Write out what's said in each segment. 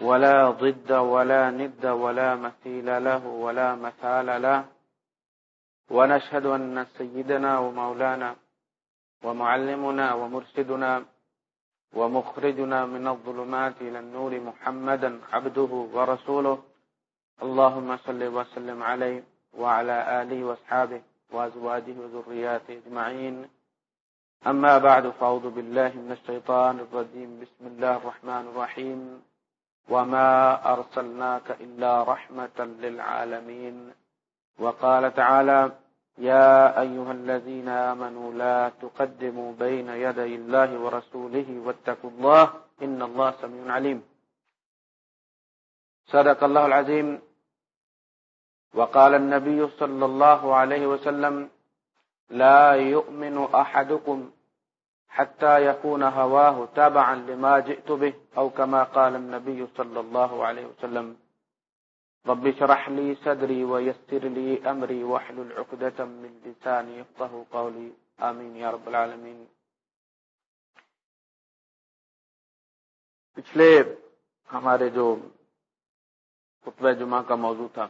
ولا ضد ولا ند ولا مثيل له ولا مثال له. ونشهد أن سيدنا ومولانا ومعلمنا ومرشدنا ومخرجنا من الظلمات إلى النور محمدا عبده ورسوله. اللهم صل وسلم عليه وعلى آله واصحابه وأزواجه وذرياته اجمعين أما بعد، فأعوذ بالله من الشيطان الرجيم. بسم الله الرحمن الرحيم. وما أرسلناك إلا رحمة للعالمين وقال تعالى يا أيها الذين آمنوا لا تقدموا بين يدي الله ورسوله واتقوا الله إن الله سميع عليم. صدق الله العظيم. وقال النبي صلى الله عليه وسلم لا يؤمن أحدكم حتى يكون هواه تابعا لما جئت به أو كما قال النبي صلى الله عليه وسلم. رب شرح لي صدري ويسر لي أمري وحل العقدة من لساني يفضه قولي. آمين يا رب العالمين. پچھلے ہمارے جو خطبہ جمعہ کا موضوع تھا،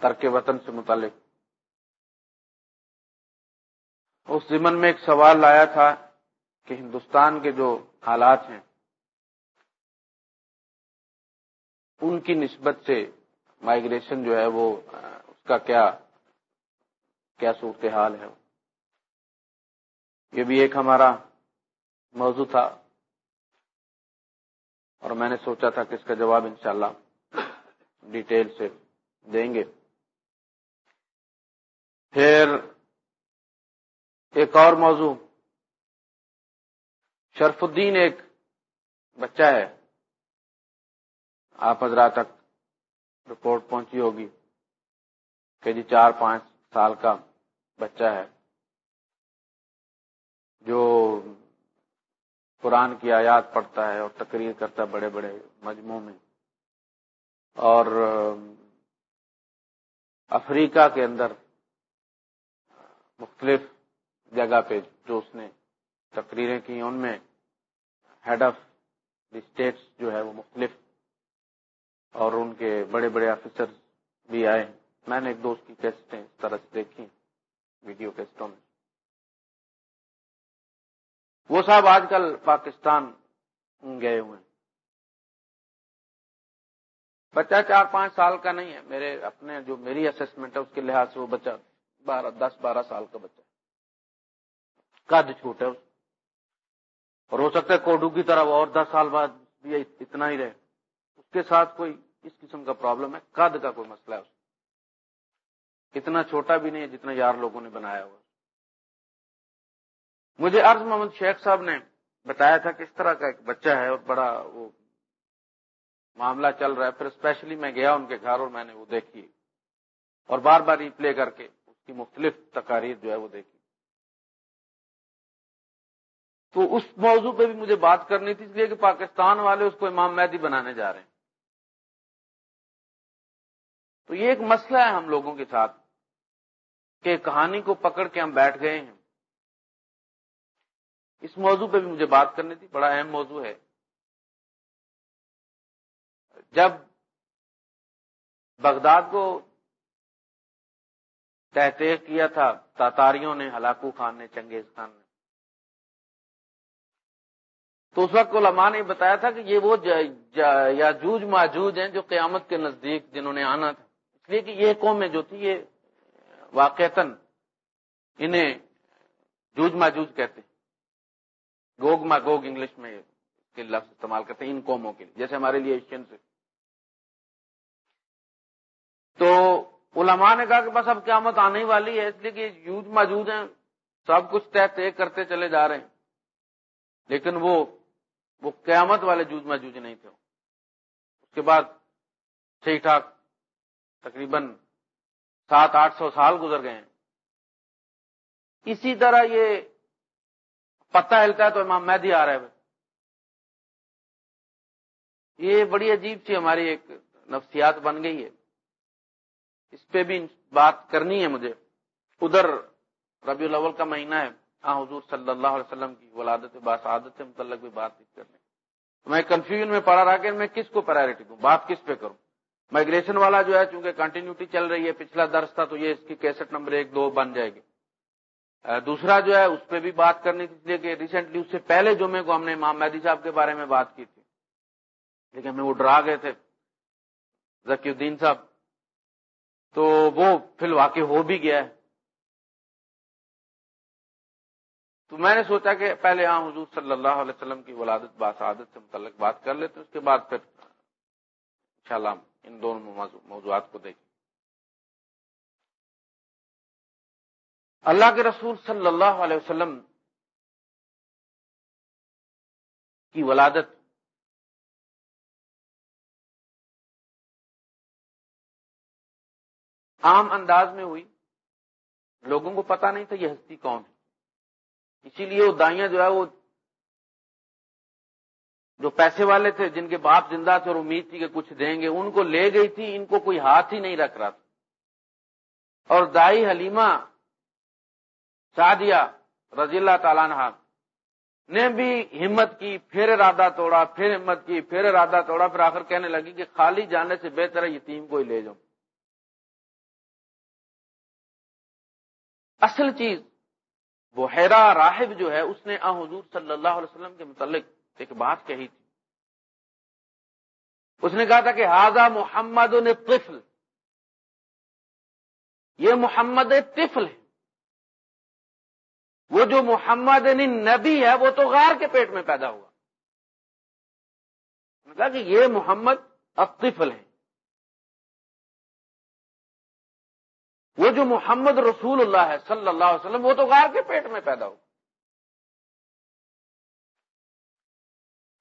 ترک وطن سے متعلق اس زمن میں ایک سوال لایا تھا کہ ہندوستان کے جو حالات ہیں، ان کی نسبت سے مائگریشن جو ہے وہ، اس کا کیا کیا صورتحال ہے؟ یہ بھی ایک ہمارا موضوع تھا اور میں نے سوچا تھا کہ اس کا جواب انشاءاللہ ڈیٹیل سے دیں گے۔ پھر ایک اور موضوع۔ شرف الدین ایک بچہ ہے۔ آپ حضرات تک رپورٹ پہنچی ہوگی کہ جی چار پانچ سال کا بچہ ہے۔ جو قرآن کی آیات پڑھتا ہے اور تقریر کرتا ہے بڑے بڑے مجموع میں۔ اور افریقہ کے اندر مختلف جگہ پہ جو اس نے تقریریں کی ان میں ہیڈ آف دی اسٹیٹس جو ہے وہ مختلف اور ان کے بڑے بڑے آفیسر بھی آئے۔ میں نے ایک دوست کی کیسٹیں اس طرح سے دیکھی ویڈیو کیسٹوں میں وہ صاحب آج کل پاکستان گئے ہوئے بچہ چار پانچ سال کا نہیں ہے، میرے اپنے جو میری اسسمنٹ ہے، اس کے لحاظ سے وہ بچہ بارہ، دس بارہ سال کا بچہ قد چھوٹے اور ہو سکتا ہے کوڈو کی طرح اور دس سال بعد بھی اتنا ہی رہے۔ اس کے ساتھ کوئی اس قسم کا پرابلم ہے؟ قد کا کوئی مسئلہ ہے اس اتنا چھوٹا بھی نہیں ہے جتنا یار لوگوں نے بنایا ہوا مجھے عرض محمد شیخ صاحب نے بتایا تھا کہ اس طرح کا ایک بچہ ہے اور بڑا وہ معاملہ چل رہا ہے۔ پھر اسپیشلی میں گیا ان کے گھر اور میں نے وہ دیکھی۔ اور بار بار ریپلے کر کے اس کی مختلف تقاریر جو ہے وہ دیکھی۔ تو اس موضوع پہ بھی مجھے بات کرنی تھی، اس لیے کہ پاکستان والے اس کو امام مہدی بنانے جا رہے ہیں۔ تو یہ ایک مسئلہ ہے ہم لوگوں کے ساتھ کہ کہانی کو پکڑ کے ہم بیٹھ گئے ہیں۔ اس موضوع پہ بھی مجھے بات کرنی تھی، بڑا اہم موضوع ہے۔ جب بغداد کو تحتے کیا تھا، تاتاریوں نے، ہلاکو خان نے، چنگیز خان نے تو اس وقت علماء نے بتایا تھا کہ یہ وہ یا جوج ماجوج ہیں جو قیامت کے نزدیک جنہوں نے آنا تھا۔ اس لیے کہ یہ قومیں جو تھی یہ واقعتاً انہیں جوج ماجوج کہتے ہیں۔ گوگ ما گوگ انگلش میں کے لفظ استعمال کرتے ہیں ان قوموں کے لیے، جیسے ہمارے لیے ایشین سے۔ تو علماء نے کہا کہ بس اب قیامت آنے ہی والی ہے، اس لیے کہ یوج موجود ہیں، سب کچھ طے طے کرتے چلے جا رہے ہیں۔ لیکن وہ وہ قیامت والے جوج ماجوج نہیں تھے اس کے بعد ٹھیک ٹھاک تقریباً سات آٹھ سو سال گزر گئے ہیں۔ اسی طرح یہ پتہ ہلتا ہے تو امام مہدی آ رہا ہے یہ بڑی عجیب سی ہماری ایک نفسیات بن گئی ہے۔ اس پہ بھی بات کرنی ہے مجھے۔ ادھر ربیع الاول کا مہینہ ہے۔ ہاں حضور صلی اللہ علیہ وسلم کی ولادت باسعادت سے متعلق بھی بات کرنے میں کنفیوژن میں پڑا رہا کہ میں کس کو پرائرٹی دوں؟ بات کس پہ کروں؟ مائگریشن والا جو ہے، چونکہ کنٹینیوٹی چل رہی ہے، پچھلا درس تھا تو یہ اس کی کیسٹ نمبر ایک دو بن جائے گی۔ دوسرا جو ہے، اس پہ بھی بات کرنے کے لیے کہ ریسنٹلی اس سے پہلے جمعے کو ہم نے امام مہدی صاحب کے بارے میں بات کی تھی۔ لیکن ہمیں وہ ڈرا گئے تھے ذکی الدین صاحب۔ تو وہ فی الواقع ہو بھی گیا ہے۔ تو میں نے سوچا کہ پہلے ہاں حضور صلی اللہ علیہ وسلم کی ولادت باسعادت سے متعلق بات کر لیتے اس کے بعد پھر انشاءاللہ ان دونوں موضوعات کو دیکھیں۔ اللہ کے رسول صلی اللہ علیہ وسلم کی ولادت عام انداز میں ہوئی۔ لوگوں کو پتا نہیں تھا یہ ہستی کون ہے۔ اسی لیے وہ دائیاں جو ہے وہ جو پیسے والے تھے، جن کے باپ زندہ تھے اور امید تھی کہ کچھ دیں گے، ان کو لے گئی تھی، ان کو کوئی ہاتھ ہی نہیں رکھ رہا تھا۔ اور دائی حلیمہ سعدیہ رضی اللہ تعالیٰ نے بھی ہمت کی، پھر ارادہ توڑا، پھر ہمت کی، پھر ارادہ توڑا، پھر آخر کہنے لگی کہ خالی جانے سے بہتر ہے، یتیم کو ہی لے جاؤں اصل چیز بحیرہ راہب جو ہے، اس نے آ حضور صلی اللہ علیہ وسلم کے متعلق ایک بات کہی تھی۔ اس نے کہا تھا کہ ہاضا محمد طفل۔ یہ محمد طفل ہے۔ وہ جو محمد نبی ہے، وہ تو غار کے پیٹ میں پیدا ہوا۔ کہا کہ یہ محمد اب طفل ہے۔ وہ جو محمد رسول اللہ ہے صلی اللہ علیہ وسلم، وہ تو غار کے پیٹ میں پیدا ہو۔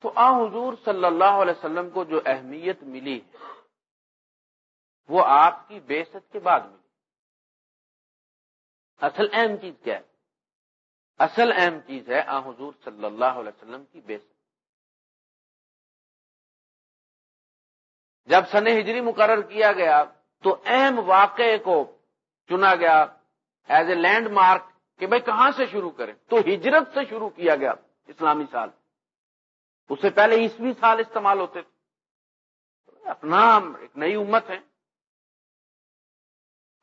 تو آ حضور صلی اللہ علیہ وسلم کو جو اہمیت ملی، وہ آپ کی بےست کے بعد ملی۔ اصل اہم چیز کیا ہے؟ اصل اہم چیز ہے آ حضور صلی اللہ علیہ وسلم کی بےست جب سن ہجری مقرر کیا گیا، تو اہم واقعے کو چنا گیا ایز اے لینڈ مارک کہ بھائی کہاں سے شروع کریں؟ تو ہجرت سے شروع کیا گیا اسلامی سال۔ اس سے پہلے عیسوی سال استعمال ہوتے تھے۔ اپنا ایک نئی امت ہے۔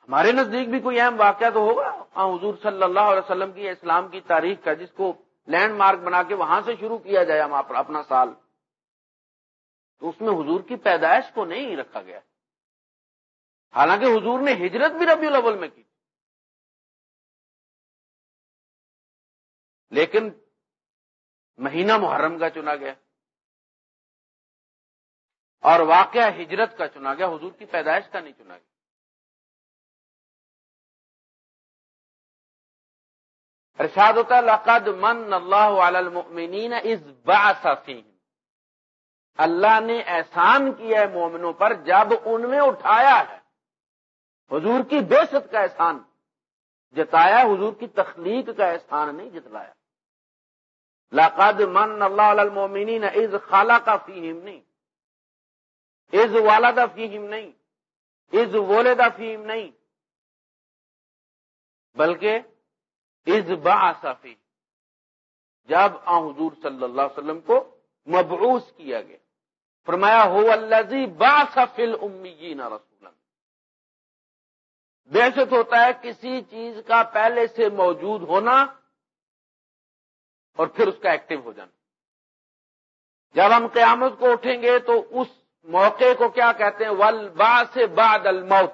ہمارے نزدیک بھی کوئی اہم واقعہ تو ہوگا۔ ہاں، حضور صلی اللہ علیہ وسلم کی اسلام کی تاریخ کا جس کو لینڈ مارک بنا کے وہاں سے شروع کیا جائے ہم اپنا سال۔ تو اس میں حضور کی پیدائش کو نہیں رکھا گیا۔ حالانکہ حضور نے ہجرت بھی ربیع الاول میں کی لیکن مہینہ محرم کا چنا گیا۔ اور واقعہ ہجرت کا چنا گیا، حضور کی پیدائش کا نہیں چنا گیا۔ ارشاد ہوتا لقد من اللہ المؤمنین از باسفیم اللہ نے احسان کیا ہے مومنوں پر جب ان میں اٹھایا ہے۔ حضور کی بے کا احسان، جتایا حضور کی تخلیق کا احسان نہیں، جتلایا۔ لاقاد من اللہ المومنین از خالہ کا فیم نہیں۔ از والدہ فیم نہیں۔ از والدہ فیم نہیں۔ بلکہ از باصفی جب آ حضور صلی اللہ علیہ وسلم کو مبعوث کیا گیا۔ فرمایا ہو اللہ با سفل امیین رسول بحثت ہوتا ہے کسی چیز کا پہلے سے موجود ہونا اور پھر اس کا ایکٹیو ہو جانا۔ جب ہم قیامت کو اٹھیں گے تو اس موقع کو کیا کہتے ہیں؟ ول با سے بعد الموت۔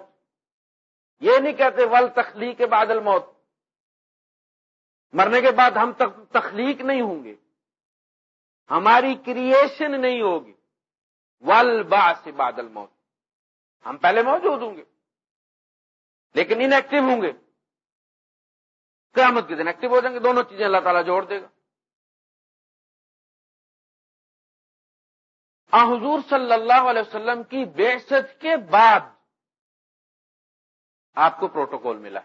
یہ نہیں کہتے ول تخلیق بعد الموت۔ مرنے کے بعد ہم تخلیق نہیں ہوں گے۔ ہماری کریشن نہیں ہوگی۔ ول با سے بعد الموت۔ ہم پہلے موجود ہوں گے۔ لیکن ان ایکٹیو ہوں گے۔ قیامت کے دن ایکٹیو ہو جائیں گے، دونوں چیزیں اللہ تعالیٰ جوڑ دے گا۔ حضور صلی اللہ علیہ وسلم کی بے کے بعد آپ کو پروٹوکول ملا۔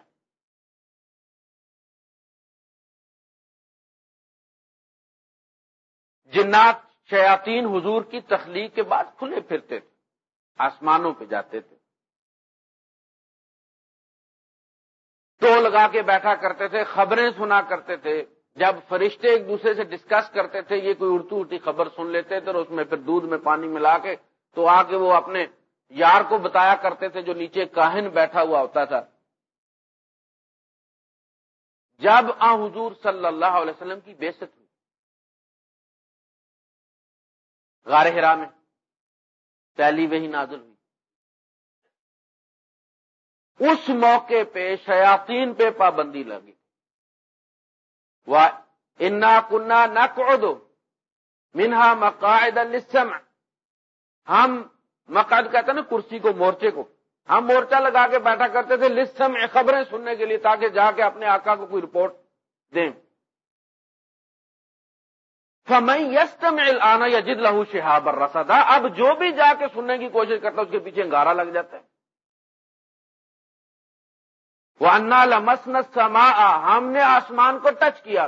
جنات، شیاطین حضور کی تخلیق کے بعد کھلے پھرتے تھے، آسمانوں پہ جاتے تھے۔ تو لگا کے بیٹھا کرتے تھے، خبریں سنا کرتے تھے۔ جب فرشتے ایک دوسرے سے ڈسکس کرتے تھے، یہ کوئی اڑتی اڑتی خبر سن لیتے تھے اور اس میں پھر دودھ میں پانی ملا کے تو آ کے وہ اپنے یار کو بتایا کرتے تھے جو نیچے کاہن بیٹھا ہوا ہوتا تھا۔ جب آ حضور صلی اللہ علیہ وسلم کی بےست ہوئی، غار ہرا میں پہلی وہی نازل ہوئی۔ اس موقع پہ شیاطین پہ پابندی لگی۔ انا کنا نہ کو منہا مقاعد السمع ہم مقاعد کہتے ہیں نا کرسی کو، مورچے کو۔ ہم مورچہ لگا کے بیٹھا کرتے تھے لسم خبریں سننے کے لیے تاکہ جا کے اپنے آقا کو کوئی رپورٹ دیں۔ میں یستم آنا یا جد لہو شہاب رسا تھا اب جو بھی جا کے سننے کی کوشش کرتا اس کے پیچھے انگارا لگ جاتا ہے۔ وہ انا لمسن سما ہم نے آسمان کو ٹچ کیا۔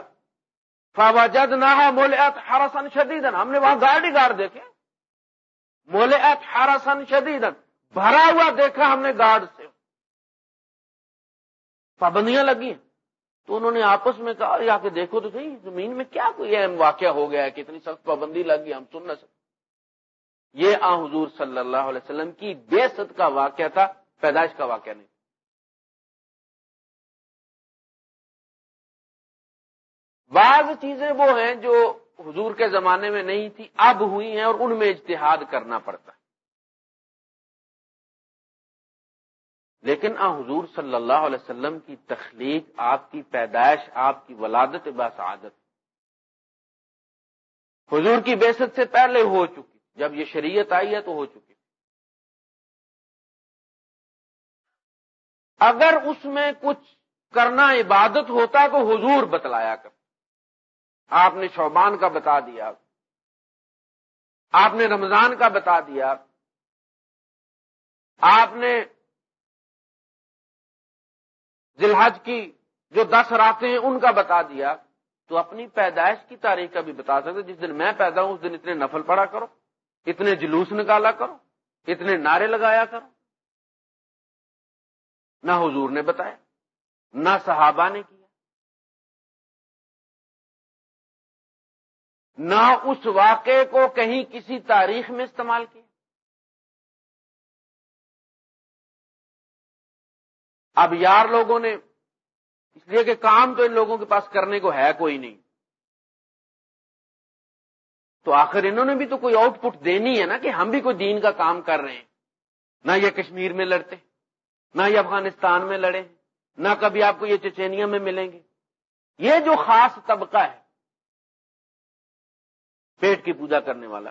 فوجد نہ مولت ہرسن شدید ہم نے وہاں گاڑی گار دیکھے مولت ہرسن شدید بھرا ہوا دیکھا ہم نے گارڈ سے۔ پابندیاں لگی تو انہوں نے آپس میں کہا یا کے دیکھو تو صحیح، زمین میں کیا کوئی اہم واقعہ ہو گیا ہے کہ اتنی سخت پابندی لگی، ہم سن نہ سکتے۔ یہ آ حضور صلی اللہ علیہ وسلم کی بے ست کا واقعہ تھا، پیدائش کا واقعہ نہیں۔ بعض چیزیں وہ ہیں جو حضور کے زمانے میں نہیں تھی، اب ہوئی ہیں اور ان میں اجتہاد کرنا پڑتا ہے۔ لیکن آ، حضور صلی اللہ علیہ وسلم کی تخلیق، آپ کی پیدائش، آپ کی ولادت بس عادت۔ حضور کی بیست سے پہلے ہو چکی، جب یہ شریعت آئی ہے تو ہو چکی۔ اگر اس میں کچھ کرنا عبادت ہوتا تو حضور بتلایا کر آپ نے شوبان کا بتا دیا، آپ نے رمضان کا بتا دیا، آپ نے ذلحج کی جو دس راتیں ہیں ان کا بتا دیا، تو اپنی پیدائش کی تاریخ کا بھی بتا سکتے جس دن میں پیدا ہوں، اس دن اتنے نفل پڑا کرو، اتنے جلوس نکالا کرو، اتنے نعرے لگایا کرو۔ نہ حضور نے بتایا، نہ صحابہ نے کیا۔ نہ اس واقعے کو کہیں کسی تاریخ میں استعمال کیا۔ اب یار لوگوں نے، اس لیے کہ کام تو ان لوگوں کے پاس کرنے کو ہے کوئی نہیں۔ تو آخر انہوں نے بھی تو کوئی آؤٹ پٹ دینی ہے نا کہ ہم بھی کوئی دین کا کام کر رہے ہیں۔ نہ یہ کشمیر میں لڑتے، نہ یہ افغانستان میں لڑے، نہ کبھی آپ کو یہ چچینیا میں ملیں گے۔ یہ جو خاص طبقہ ہے پیٹ کی پوجا کرنے والا۔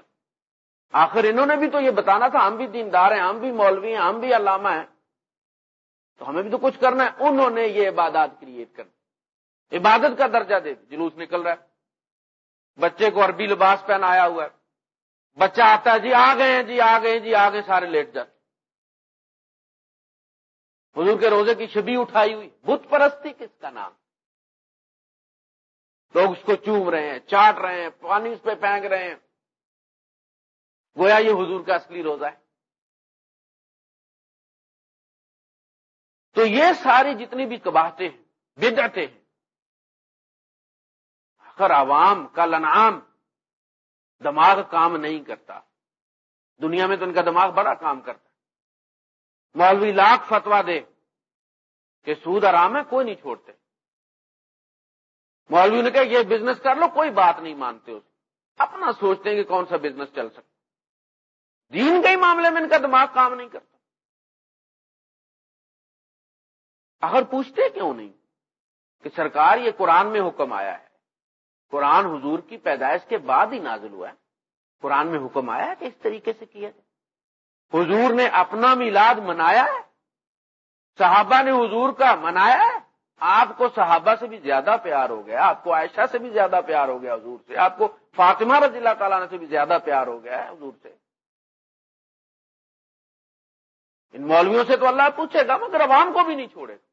آخر انہوں نے بھی تو یہ بتانا تھا، ہم بھی دیندار ہیں، ہم بھی مولوی ہیں، ہم بھی علامہ ہیں۔ تو ہمیں بھی تو کچھ کرنا ہے۔ انہوں نے یہ عبادات کریٹ کر عبادت کا درجہ دے جلوس نکل رہا ہے۔ بچے کو عربی لباس پہنایا ہوا ہے۔ بچہ آتا ہے جی آ گئے ہیں جی آ گئے جی آ گئے سارے لیٹ جاتے حضور کے روزے کی چھبی اٹھائی ہوئی۔ بت پرستی کس کا نام؟ لوگ اس کو چوم رہے ہیں، چاٹ رہے ہیں پانی اس پہ پھینک رہے ہیں۔ گویا یہ حضور کا اصلی روزہ ہے۔ تو یہ ساری جتنی بھی کباہتے ہیں، بدعتیں ہیں اگر عوام کا لنعام دماغ کام نہیں کرتا۔ دنیا میں تو ان کا دماغ بڑا کام کرتا ہے۔ مولوی لاکھ فتوا دے کہ سود آرام ہے، کوئی نہیں چھوڑتے۔ مولوی نے کہا، یہ بزنس کر لو، کوئی بات نہیں مانتے اس اپنا سوچتے ہیں کہ کون سا بزنس چل سکتا دین کے ہی معاملے میں ان کا دماغ کام نہیں کرتا۔ اگر پوچھتے کیوں نہیں کہ سرکار یہ قرآن میں حکم آیا ہے؟ قرآن حضور کی پیدائش کے بعد ہی نازل ہوا ہے۔ قرآن میں حکم آیا ہے کہ اس طریقے سے کیا جائے۔ حضور نے اپنا میلاد منایا ہے۔ صحابہ نے حضور کا منایا ہے۔ آپ کو صحابہ سے بھی زیادہ پیار ہو گیا، آپ کو عائشہ سے بھی زیادہ پیار ہو گیا حضور سے، آپ کو فاطمہ رضی اللہ تعالیٰ سے بھی زیادہ پیار ہو گیا حضور سے۔ ان مولویوں سے تو اللہ پوچھے گا، مگر عوام کو بھی نہیں چھوڑے۔ گا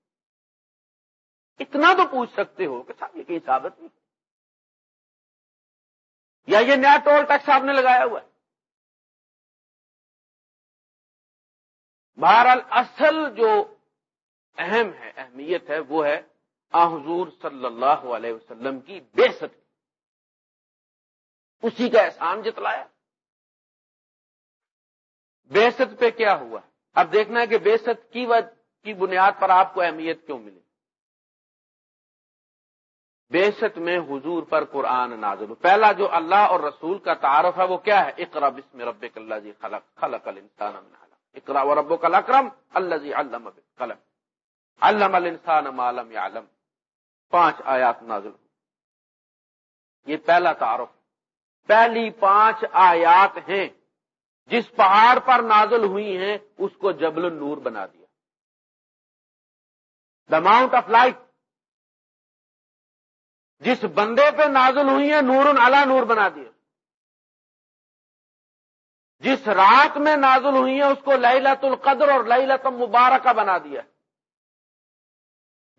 اتنا تو پوچھ سکتے ہو کہ صاحب یہ کہیں ثابت نہیں۔ یا یہ نیا ٹول ٹیکس آپ نے لگایا ہوا ہے۔ بہرحال اصل جو اہم ہے، اہمیت ہے، وہ ہے آ حضور صلی اللہ علیہ وسلم کی بے ست اسی کا احسان جتلایا۔ بے ست پہ کیا ہوا؟ اب دیکھنا ہے کہ بے ست کی کی بنیاد پر آپ کو اہمیت کیوں ملی؟ بے ست میں حضور پر قرآن نازل پہلا جو اللہ اور رسول کا تعارف ہے، وہ کیا ہے؟ اقرا بسم رب اللہ جی خلق خلق الانسان من اقرا و رب اکرم اللہ جی علم قلم علم الانسان معلم یعلم پانچ آیات نازل یہ پہلا تعارف۔ پہلی پانچ آیات ہیں۔ جس پہاڑ پر نازل ہوئی ہیں، اس کو جبل النور بنا دیا۔ دا اماؤنٹ آف لائٹ جس بندے پہ نازل ہوئی ہیں، نور الا نور بنا دیا۔ جس رات میں نازل ہوئی ہیں، اس کو لت القدر اور لت المبارکہ بنا دیا۔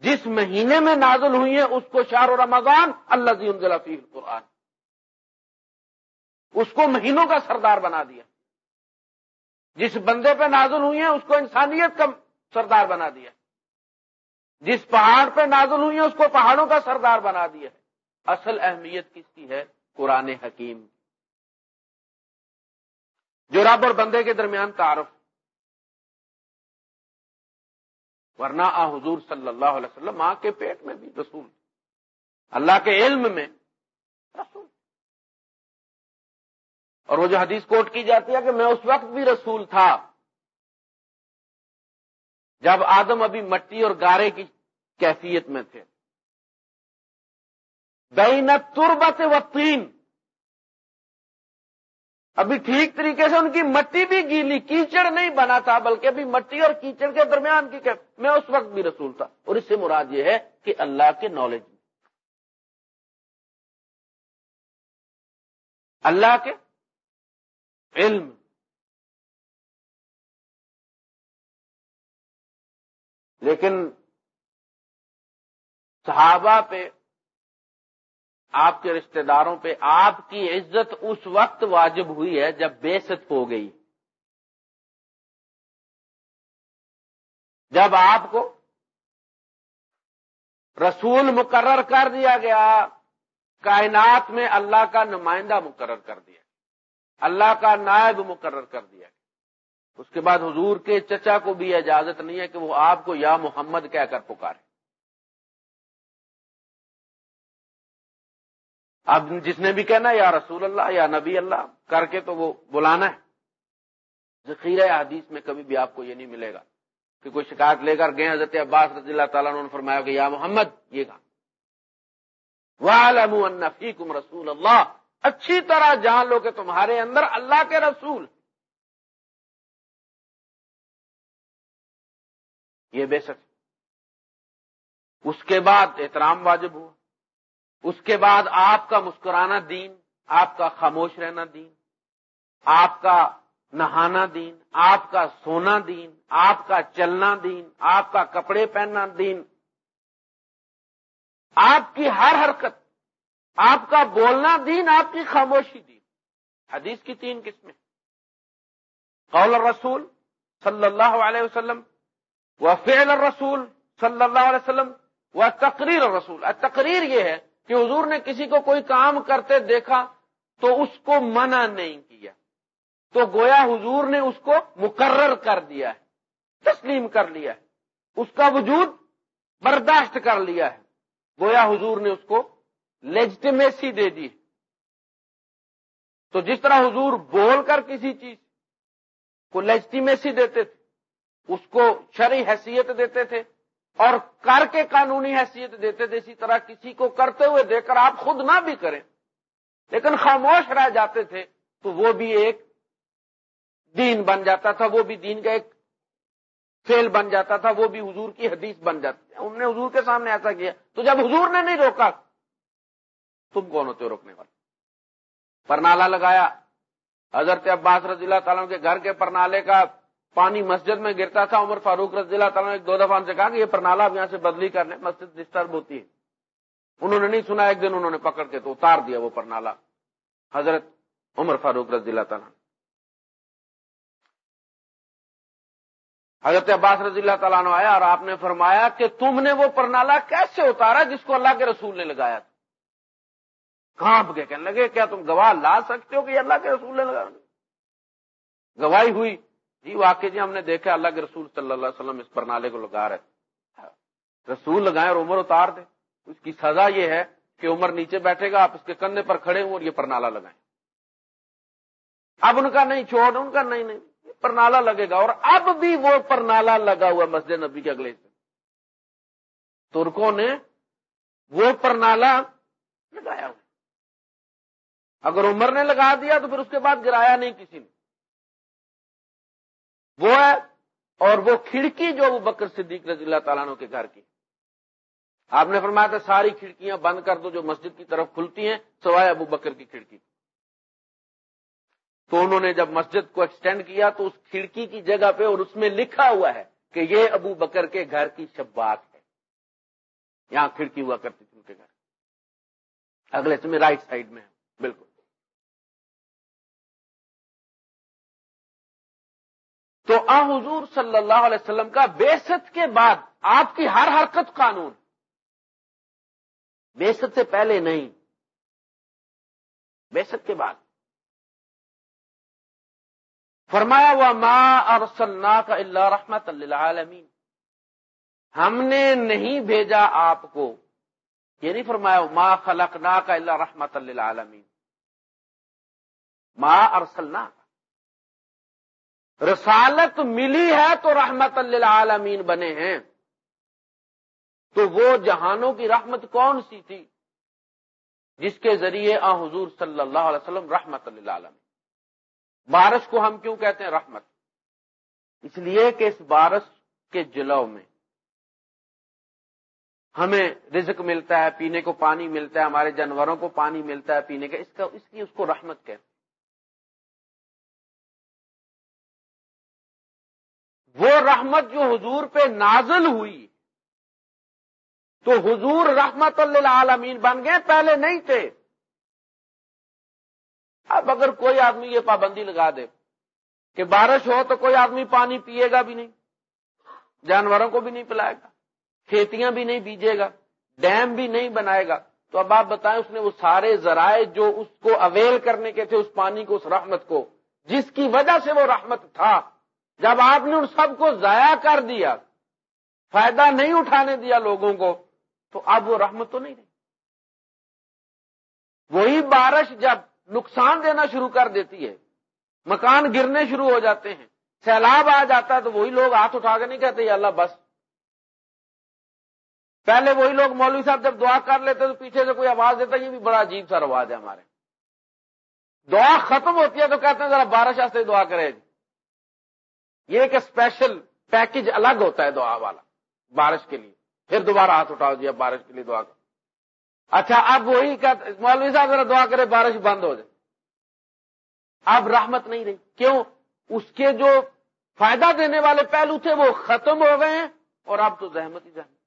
جس مہینے میں نازل ہوئی ہیں، اس کو شاہ رمضان اللہ زی فی القرآن۔ اس کو مہینوں کا سردار بنا دیا۔ جس بندے پہ نازل ہوئی ہیں، اس کو انسانیت کا سردار بنا دیا۔ جس پہاڑ پہ نازل ہوئی ہیں، اس کو پہاڑوں کا سردار بنا دیا۔ ہے اصل اہمیت کس کی ہے؟ قرآن حکیم جو رب اور بندے کے درمیان تعارف۔ ورنہ آ حضور صلی اللہ علیہ وسلم ماں کے پیٹ میں بھی رسول اللہ کے علم میں رسول اور وہ جو حدیث کوٹ کی جاتی ہے کہ میں اس وقت بھی رسول تھا جب آدم ابھی مٹی اور گارے کی کیفیت میں تھے۔ بین تربت و تین ابھی ٹھیک طریقے سے ان کی مٹی بھی گیلی، کیچڑ نہیں بنا تھا، بلکہ ابھی مٹی اور کیچڑ کے درمیان کی کہ میں اس وقت بھی رسول تھا۔ اور اس سے مراد یہ ہے کہ اللہ کے نالج میں اللہ کے علم۔ لیکن صحابہ پہ آپ کے رشتہ داروں پہ آپ کی عزت اس وقت واجب ہوئی ہے جب بےست ہو گئی۔ جب آپ کو رسول مقرر کر دیا گیا، کائنات میں اللہ کا نمائندہ مقرر کر دیا اللہ کا نائب مقرر کر دیا اس کے بعد حضور کے چچا کو بھی اجازت نہیں ہے کہ وہ آپ کو یا محمد کہہ کر پکارے۔ اب جس نے بھی کہنا یا رسول اللہ، یا نبی اللہ، کر کے تو وہ بلانا ہے۔ ذخیرہ حدیث میں کبھی بھی آپ کو یہ نہیں ملے گا کہ کوئی شکایت لے کر گئے، حضرت عباس رضی اللہ تعالیٰ نے فرمایا کہ یا محمد، یہ کہا۔ فیکم رسول اللہ اچھی طرح جان لو کہ تمہارے اندر اللہ کے رسول۔ یہ بے سک اس کے بعد احترام واجب ہوا۔ اس کے بعد آپ کا مسکرانا دین، آپ کا خاموش رہنا دین، آپ کا نہانا دین، آپ کا سونا دین، آپ کا چلنا دین، آپ کا کپڑے پہننا دین، آپ کی ہر حرکت، آپ کا بولنا دین، آپ کی خاموشی دین۔ حدیث کی تین قسمیں قول الرسول صلی اللہ علیہ وسلم و فعل الرسول صلی اللہ علیہ وسلم و تقریر الرسول۔ تقریر یہ ہے کہ حضور نے کسی کو کوئی کام کرتے دیکھا تو اس کو منع نہیں کیا۔ تو گویا حضور نے اس کو مقرر کر دیا ہے، تسلیم کر لیا ہے، اس کا وجود برداشت کر لیا ہے۔ گویا حضور نے اس کو لیجٹمیسی دے دی تو جس طرح حضور بول کر کسی چیز کو لیجٹیمیسی دیتے تھے، اس کو شرعی حیثیت دیتے تھے اور کر کے قانونی حیثیت دیتے تھے، اسی طرح کسی کو کرتے ہوئے دیکھ کر آپ خود نہ بھی کریں۔ لیکن خاموش رہ جاتے تھے تو وہ بھی ایک دین بن جاتا تھا، وہ بھی دین کا ایک فیل بن جاتا تھا، وہ بھی حضور کی حدیث بن جاتی ہم نے حضور کے سامنے ایسا کیا۔ تو جب حضور نے نہیں روکا، تم کون ہوتے ہو روکنے والے؟ پرنالا لگایا۔ حضرت عباس رضی اللہ تعالیٰ کے گھر کے پرنالے کا پانی مسجد میں گرتا تھا، عمر فاروق رضی اللہ تعالیٰ نے ایک دو دفعہ سے کہا کہ یہ پرنالا اب یہاں سے بدلی کرنے، مسجد ڈسٹرب ہوتی ہے۔ انہوں نے نہیں سنا، ایک دن انہوں نے پکڑ کے تو اتار دیا وہ پرنالا۔ حضرت عمر فاروق رضی اللہ تعالیٰ۔ حضرت عباس رضی اللہ تعالیٰ نے آیا اور آپ نے فرمایا کہ تم نے وہ پرنالا کیسے اتارا جس کو اللہ کے رسول نے لگایا تھا؟ کہاں کے کہنے لگے، کیا تم گواہ لا سکتے ہو کہ اللہ کے رسول نے لگایا گواہی ہوئی۔ جی واقعی جی ہم نے دیکھا اللہ کے رسول صلی اللہ علیہ وسلم اس پرنالے کو لگا رہے رسول لگائے اور عمر اتار دے اس کی سزا یہ ہے کہ عمر نیچے بیٹھے گا، آپ اس کے کندھے پر کھڑے ہوں اور یہ پرنالا لگائیں۔ اب ان کا نہیں چھوڑ، ان کا نہیں نہیں پرنالا لگے گا۔ اور اب بھی وہ پرنالا لگا ہوا مسجد نبی کے اگلے سے ترکوں نے وہ پرنالا لگایا ہوا اگر عمر نے لگا دیا تو پھر اس کے بعد گرایا نہیں کسی نے۔ وہ ہے اور وہ کھڑکی جو بکر صدیق رضی اللہ تعالیٰ کے گھر کی۔ آپ نے فرمایا تھا ساری کھڑکیاں بند کر دو جو مسجد کی طرف کھلتی ہیں، سوائے ابو بکر کی کھڑکی۔ تو انہوں نے جب مسجد کو ایکسٹینڈ کیا تو اس کھڑکی کی جگہ پہ اور اس میں لکھا ہوا ہے کہ یہ ابو بکر کے گھر کی شباک ہے۔ یہاں کھڑکی ہوا کرتی تھی ان کے گھر۔ اگلے سے میں رائٹ سائڈ میں بالکل۔ تو آ حضور صلی اللہ علیہ وسلم کا بیست کے بعد آپ کی ہر حرکت قانون۔ بیست سے پہلے نہیں۔ بیست کے بعد۔ فرمایا ہوا ماں ارسلنا کا اللہ رحمت اللہ عالمین ہم نے نہیں بھیجا آپ کو۔ یہ نہیں فرمایا ماں خلقنا کا اللہ رحمت اللہ عالمین ماں ارسلنا رسالت ملی ہے تو رحمت اللہ عالمین بنے ہیں۔ تو وہ جہانوں کی رحمت کون سی تھی جس کے ذریعے آ حضور صلی اللہ علیہ وسلم رحمت اللہ بارش کو ہم کیوں کہتے ہیں رحمت؟ اس لیے کہ اس بارش کے جلو میں ہمیں رزق ملتا ہے، پینے کو پانی ملتا ہے، ہمارے جانوروں کو پانی ملتا ہے، پینے کا اس کا اس کی اس کو رحمت کہتے ہیں۔ وہ رحمت جو حضور پہ نازل ہوئی تو حضور رحمت اللہ عالمین بن گئے، پہلے نہیں تھے۔ اب اگر کوئی آدمی یہ پابندی لگا دے کہ بارش ہو تو کوئی آدمی پانی پیے گا بھی نہیں، جانوروں کو بھی نہیں پلائے گا، کھیتیاں بھی نہیں بیجے گا، ڈیم بھی نہیں بنائے گا۔ تو اب آپ بتائیں اس نے وہ سارے ذرائع جو اس کو اویل کرنے کے تھے، اس پانی کو، اس رحمت کو، جس کی وجہ سے وہ رحمت تھا جب آپ نے ان سب کو ضائع کر دیا، فائدہ نہیں اٹھانے دیا لوگوں کو، تو اب وہ رحمت تو نہیں رہی۔ وہی بارش جب نقصان دینا شروع کر دیتی ہے، مکان گرنے شروع ہو جاتے ہیں، سیلاب آ جاتا ہے تو وہی لوگ ہاتھ اٹھا کے نہیں کہتے، یا اللہ بس۔ پہلے وہی لوگ مولوی صاحب جب دعا کر لیتے تو پیچھے سے کوئی آواز دیتا، یہ بھی بڑا عجیب سا رواج ہے ہمارے۔ دعا ختم ہوتی ہے تو کہتے ہیں ذرا بارش آستے دعا کرے۔ یہ ایک اسپیشل پیکج الگ ہوتا ہے دعا والا، بارش کے لیے۔ پھر دوبارہ ہاتھ اٹھاؤ جی اب بارش کے لیے دعا کر اچھا اب وہی مولوی صاحب ذرا دعا کرے بارش بند ہو جائے۔ اب رحمت نہیں رہی۔ کیوں؟ اس کے جو فائدہ دینے والے پہلو تھے وہ ختم ہو گئے ہیں، اور اب تو زحمت ہی زحمت۔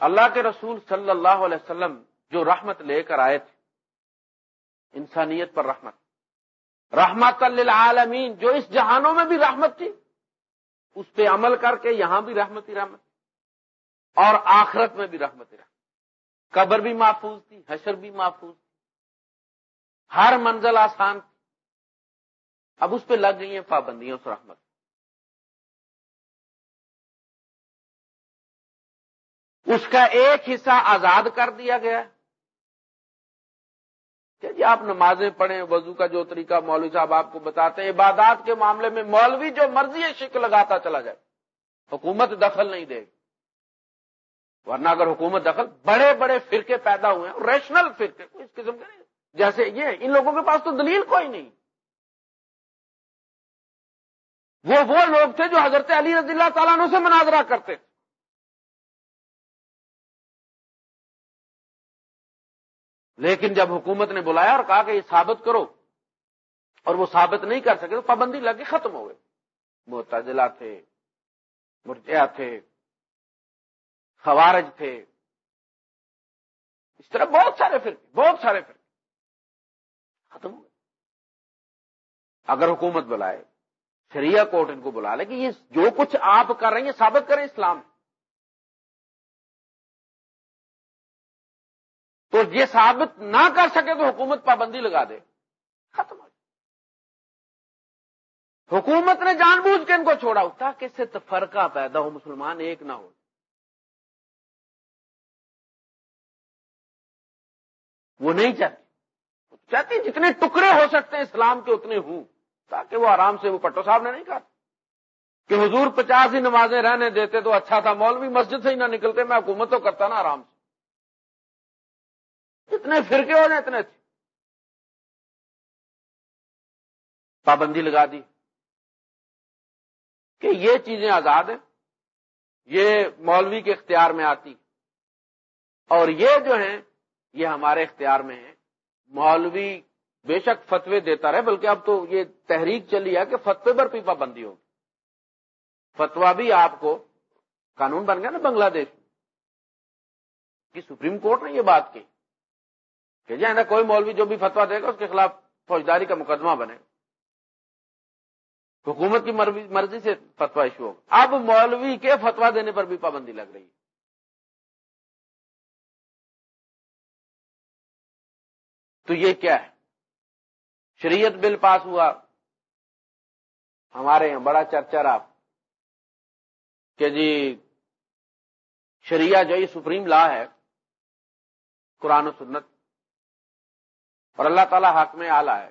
اللہ کے رسول صلی اللہ علیہ وسلم جو رحمت لے کر آئے تھے، انسانیت پر رحمت۔ رحمت للعالمین، جو اس جہانوں میں بھی رحمت تھی، اس پہ عمل کر کے یہاں بھی رحمت ہی رحمت اور آخرت میں بھی رحمت ہی رحمت قبر بھی محفوظ تھی، حشر بھی محفوظ تھی۔ ہر منزل آسان تھی۔ اب اس پہ لگ گئی ہیں پابندیوں سے رحمت۔ اس کا ایک حصہ آزاد کر دیا گیا۔ کہ جی آپ نمازیں پڑھیں، وضو کا جو طریقہ مولوی صاحب آپ کو بتاتے ہیں، عبادات کے معاملے میں مولوی جو مرضی ہے شک لگاتا چلا جائے۔ حکومت دخل نہیں دے گی۔ ورنہ اگر حکومت دخل، بڑے بڑے فرقے پیدا ہوئے ہیں ریشنل فرقے، اس قسم کے نہیں۔ جیسے یہ، ان لوگوں کے پاس تو دلیل کوئی نہیں۔ وہ وہ لوگ تھے جو حضرت علی رضی اللہ تعالیٰ سے مناظرہ کرتے تھے۔ لیکن جب حکومت نے بلایا اور کہا کہ یہ ثابت کرو اور وہ ثابت نہیں کر سکے تو پابندی لگ کے ختم ہو گئے وہ تھے مرجیا تھے، خوارج تھے۔ اس طرح بہت سارے فرقے، بہت سارے فرقے۔ ختم ہو گئے۔ اگر حکومت بلائے، شریعہ کورٹ ان کو بلا لے کہ یہ جو کچھ آپ کر رہے ہیں، یہ ثابت کریں اسلام۔ تو یہ ثابت نہ کر سکے تو حکومت پابندی لگا دے۔ ختم ہو حکومت نے جان بوجھ کے ان کو چھوڑا۔ تاکہ اس سے تفرقہ پیدا ہو، مسلمان ایک نہ ہو۔ وہ نہیں چاہتی۔ چاہتی جتنے ٹکڑے ہو سکتے ہیں، اسلام کے اتنے ہوں۔ تاکہ وہ آرام سے وہ پٹو صاحب نے نہیں کہا کہ حضور پچاس ہی نمازیں رہنے دیتے تو اچھا تھا، مولوی مسجد سے ہی نہ نکلتے، میں حکومت تو کرتا نا آرام سے۔ جتنے فرقے ہو جائیں اتنے تھے۔ پابندی لگا دی کہ یہ چیزیں آزاد ہیں، یہ مولوی کے اختیار میں آتی۔ اور یہ جو ہیں، یہ ہمارے اختیار میں ہیں۔ مولوی بے شک فتوے دیتا رہے، بلکہ اب تو یہ تحریک چلی ہے کہ فتوے پر بھی پابندی ہوگی۔ فتوا بھی آپ کو قانون بن گیا نا بنگلہ دیش میں۔ سپریم کورٹ نے یہ بات کی۔ کہ جی جائے نا کوئی مولوی جو بھی فتوا دے گا، اس کے خلاف فوجداری کا مقدمہ بنے۔ حکومت کی مرضی سے فتوا ایشو ہوگا۔ اب مولوی کے فتوا دینے پر بھی پابندی لگ رہی ہے۔ تو یہ کیا ہے؟ شریعت بل پاس ہوا۔ ہمارے یہاں بڑا چرچا رہا۔ کہ جی شریعہ جو یہ سپریم لا ہے، قرآن و سنت۔ اور اللہ تعالی حق میں آلہ ہے۔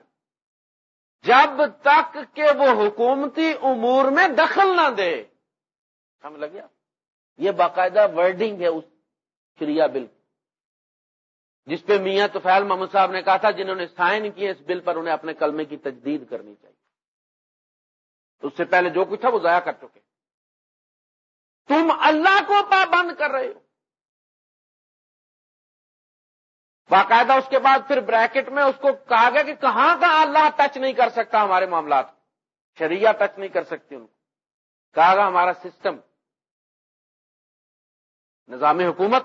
جب تک کہ وہ حکومتی امور میں دخل نہ دے۔ سمجھ لگیا یہ باقاعدہ ورڈنگ ہے اس شریعہ بل۔ جس پہ میاں توفیل محمد صاحب نے کہا تھا، جنہوں نے سائن کیے اس بل پر انہیں اپنے کلمے کی تجدید کرنی چاہیے۔ تو اس سے پہلے جو کچھ تھا وہ ضائع کر چکے۔ تم اللہ کو پابند کر رہے ہو۔ باقاعدہ اس کے بعد پھر بریکٹ میں اس کو کہا گیا کہ کہاں کہاں اللہ ٹچ نہیں کر سکتا ہمارے معاملات شریعہ ٹچ نہیں کر سکتی ان کو۔ کہا گیا ہمارا سسٹم نظام حکومت،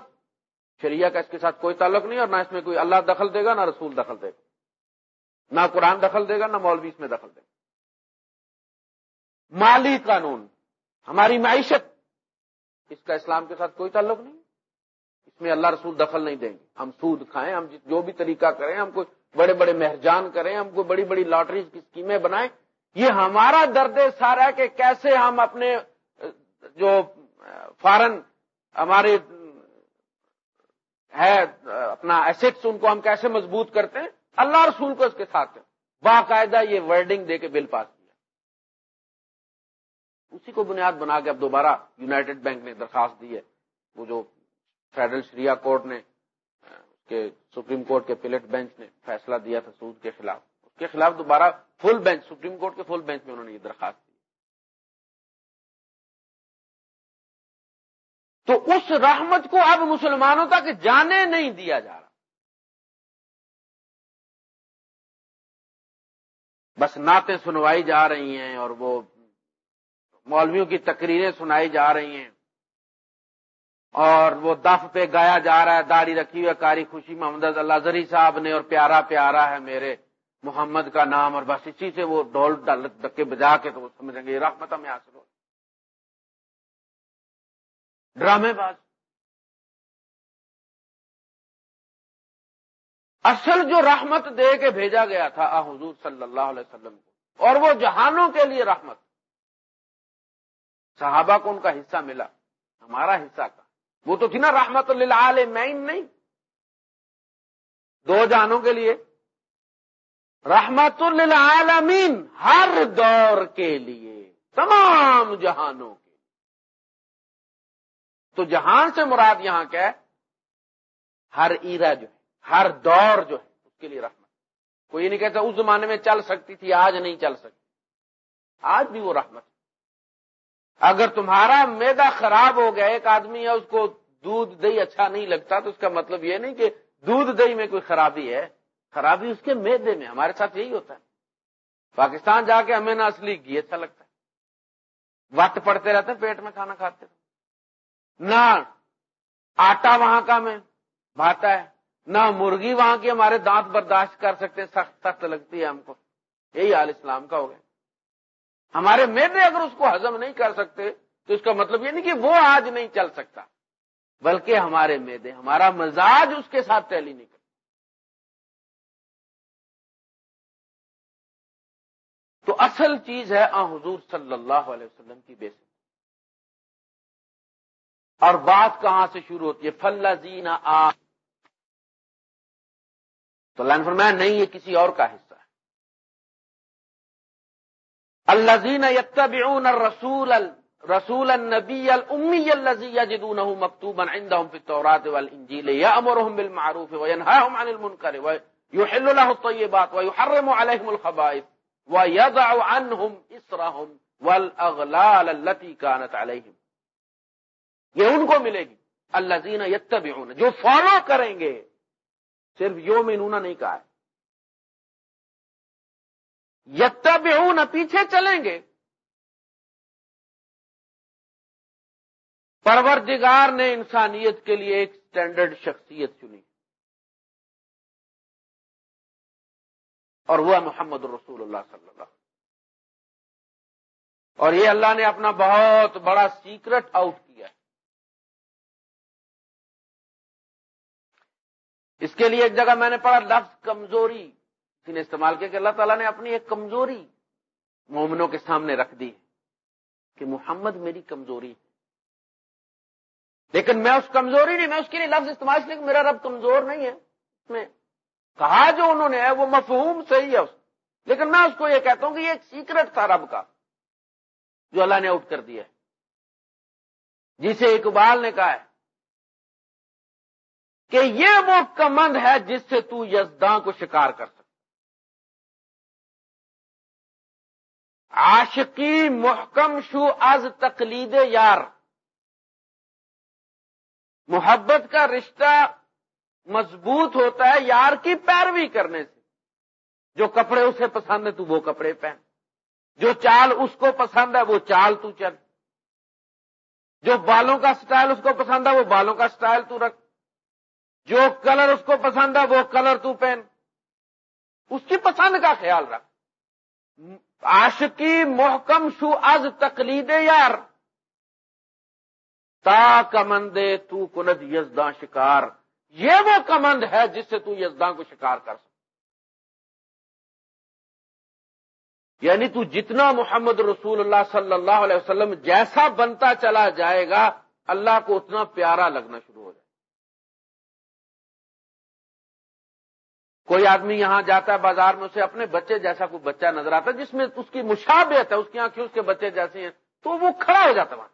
شریعہ کا اس کے ساتھ کوئی تعلق نہیں اور نہ اس میں کوئی اللہ دخل دے گا، نہ رسول دخل دے گا۔ نہ قرآن دخل دے گا، نہ مولوی اس میں دخل دے گا۔ مالی قانون، ہماری معیشت، اس کا اسلام کے ساتھ کوئی تعلق نہیں۔ اس میں اللہ رسول دخل نہیں دیں گے۔ ہم سود کھائیں، ہم جو بھی طریقہ کریں، ہم کوئی بڑے بڑے مہرجان کریں، ہم کوئی بڑی بڑی لاٹریز کی اسکیمیں بنائیں۔ یہ ہمارا درد سارا ہے کہ کیسے ہم اپنے، جو فارن ہمارے ہے، اپنا ایسٹس ان کو ہم کیسے مضبوط کرتے ہیں؟ اللہ رسول کو اس کے ساتھ باقاعدہ یہ ورڈنگ دے کے بل پاس کیا۔ اسی کو بنیاد بنا کے اب دوبارہ یونائٹڈ بینک نے درخواست دی ہے۔ وہ جو فیڈرل شریعہ کورٹ نے، کے سپریم کورٹ کے پلیٹ بینچ نے فیصلہ دیا تھا سود کے خلاف۔ اس کے خلاف دوبارہ فل بینچ، سپریم کورٹ کے فل بینچ میں انہوں نے یہ درخواست دی۔ تو اس رحمت کو اب مسلمانوں تک جانے نہیں دیا جا رہا۔ بس نعتیں سنوائی جا رہی ہیں اور وہ مولویوں کی تقریریں سنائی جا رہی ہیں۔ اور وہ دف پہ گایا جا رہا ہے، داڑھی رکھی ہوئی کاری خوشی محمد اللہ زری صاحب نے اور پیارا پیارا ہے میرے محمد کا نام اور بس اسی سے وہ ڈول ڈکے بجا کے تو وہ سمجھیں گے رحمت میں حاصل ہو۔ ڈرامے باز۔ اصل جو رحمت دے کے بھیجا گیا تھا آ حضور صلی اللہ علیہ وسلم کو، اور وہ جہانوں کے لیے رحمت۔ صحابہ کو ان کا حصہ ملا، ہمارا حصہ کا وہ تو تھی نا رحمت اللہ نہیں۔ دو جہانوں کے لیے۔ رحمت للعالمین ہر دور کے لیے، تمام جہانوں کے تو جہان سے مراد یہاں کیا ہے؟ ہر ایرا جو ہے، ہر دور جو ہے، اس کے لیے رحمت۔ کوئی نہیں کہتا، اس زمانے میں چل سکتی تھی، آج نہیں چل سکتی۔ آج بھی وہ رحمت اگر تمہارا میدا خراب ہو گیا ایک آدمی ہے، اس کو دودھ دہی اچھا نہیں لگتا، تو اس کا مطلب یہ نہیں کہ دودھ دہی میں کوئی خرابی ہے۔ خرابی اس کے میدے میں، ہمارے ساتھ یہی ہوتا ہے۔ پاکستان جا کے ہمیں نہ اصلی گھی اچھا لگتا ہے۔ وقت پڑتے رہتے پیٹ میں کھانا کھاتے نہ آٹا وہاں کا میں بھاتا ہے، نہ مرغی وہاں کی ہمارے دانت برداشت کر سکتے سخت سخت لگتی ہے ہم کو۔ یہی حال اسلام کا ہو گیا۔ ہمارے میدے اگر اس کو ہزم نہیں کر سکتے، تو اس کا مطلب یہ نہیں کہ وہ آج نہیں چل سکتا، بلکہ ہمارے میدے، ہمارا مزاج اس کے ساتھ ٹیلی نہیں کرتا۔ تو اصل چیز ہے آ حضور صلی اللہ علیہ وسلم کی بے اور بات کہاں سے شروع ہوتی ہے؟ فل زینا آ تو لائن فرمایا، نہیں، یہ کسی اور کا حصہ۔ ہے اللہ زین یتبعون الرسول رسول النبی الامی الذي يجدونه مكتوبا عندهم في التوراة والانجيل يأمرهم بالمعروف وينهاهم عن المنكر ويحل له الطيبات ويحرم عليهم الخبائث ويضع عنهم اسرهم والاغلال التي كانت عليهم. یہ ان کو ملے گی. اللہ زین یتبعون جو فالو کریں گے. صرف یوم انہوں نے نہیں کہا ہے. یتبعون پیچھے چلیں گے۔ پروردگار نے انسانیت کے لیے ایک سٹینڈرڈ شخصیت چنی۔ اور وہ محمد رسول اللہ صلی اللہ اور یہ اللہ نے اپنا بہت بڑا سیکرٹ آؤٹ کیا۔ ہے اس کے لیے ایک جگہ میں نے پڑھا، لفظ کمزوری۔ نے استعمال کیا کہ اللہ تعالیٰ نے اپنی ایک کمزوری مومنوں کے سامنے رکھ دی کہ محمد میری کمزوری ہے۔ لیکن میں اس کمزوری نہیں، میں اس کے لیے لفظ استعمال کہ میرا رب کمزور نہیں ہے۔ اس میں کہا جو انہوں نے ہے، وہ مفہوم صحیح ہے اس۔ لیکن میں اس کو یہ کہتا ہوں کہ یہ ایک سیکرٹ تھا رب کا جو اللہ نے آؤٹ کر دیا ہے۔ جسے اقبال نے کہا ہے کہ یہ وہ کمند ہے جس سے تو یزداں کو شکار کر سکتا عاشقی محکم شو از تقلید یار۔ محبت کا رشتہ مضبوط ہوتا ہے یار کی پیروی کرنے سے۔ جو کپڑے اسے پسند ہے تو وہ کپڑے پہن۔ جو چال اس کو پسند ہے وہ چال تو چل۔ جو بالوں کا سٹائل اس کو پسند ہے وہ بالوں کا سٹائل تو رکھ۔ جو کلر اس کو پسند ہے وہ کلر تو پہن۔ اس کی پسند کا خیال رکھ۔ عاشقی محکم شو از تقلید یار تا کمندے تو کند یزداں شکار یہ وہ کمند ہے جس سے تو یزداں کو شکار کر سکتا یعنی تو جتنا محمد رسول اللہ صلی اللہ علیہ وسلم جیسا بنتا چلا جائے گا اللہ کو اتنا پیارا لگنا شروع ہو جائے کوئی آدمی یہاں جاتا ہے بازار میں، اسے اپنے بچے جیسا کوئی بچہ نظر آتا ہے، جس میں اس کی مشابت ہے، اس کی آنکھیں، اس کے بچے جیسے ہیں، تو وہ کھڑا ہو جاتا وہاں۔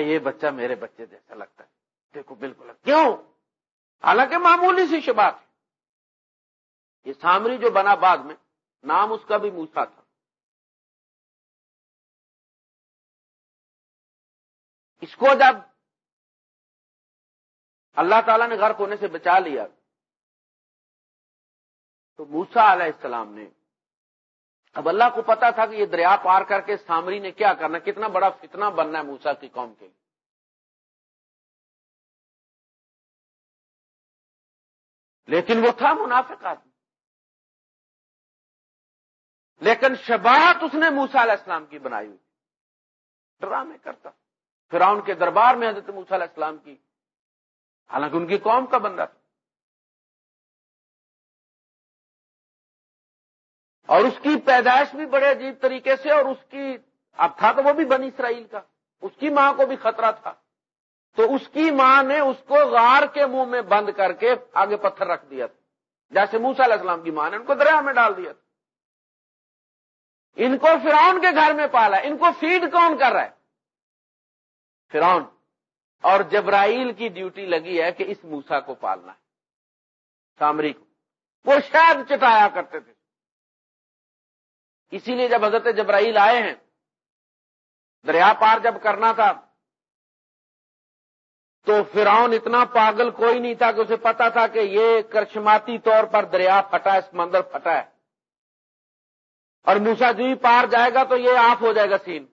یہ بچہ میرے بچے جیسا لگتا ہے۔ دیکھو، بالکل کیوں؟ حالانکہ معمولی سی شبات ہے یہ سامری جو بنا بعد میں، نام اس کا بھی موسا تھا۔ اس کو جب اللہ تعالیٰ نے گھر کونے سے بچا لیا تو موسا علیہ السلام نے اب اللہ کو پتا تھا کہ یہ دریا پار کر کے سامری نے کیا کرنا کتنا بڑا فتنہ بننا ہے موسا کی قوم کے لیے۔ لیکن وہ تھا منافق آدمی۔ لیکن شباہت اس نے موسا علیہ السلام کی بنائی ہوئی۔ ڈرامے کرتا۔ فرعون کے دربار میں حضرت موسا علیہ السلام کی۔ حالانکہ ان کی قوم کا بندہ تھا۔ اور اس کی پیدائش بھی بڑے عجیب طریقے سے اور اس کی اب تھا تو وہ بھی بنی اسرائیل کا، اس کی ماں کو بھی خطرہ تھا۔ تو اس کی ماں نے اس کو غار کے منہ میں بند کر کے آگے پتھر رکھ دیا تھا۔ جیسے موسا علیہ السلام کی ماں نے ان کو دریا میں ڈال دیا تھا۔ ان کو فرعون کے گھر میں پالا، ان کو فیڈ کون کر رہا ہے؟ فرعون۔ اور جبرائیل کی ڈیوٹی لگی ہے کہ اس موسا کو پالنا ہے، سامری کو۔ وہ شاید چٹایا کرتے تھے۔ اسی لیے جب حضرت جبرائیل آئے ہیں، دریا پار جب کرنا تھا، تو فرعون اتنا پاگل کوئی نہیں تھا کہ اسے پتا تھا کہ یہ کرشماتی طور پر دریا پھٹا ہے، سمندر پھٹا ہے۔ اور موسا جو ہی پار جائے گا تو یہ آف ہو جائے گا سین۔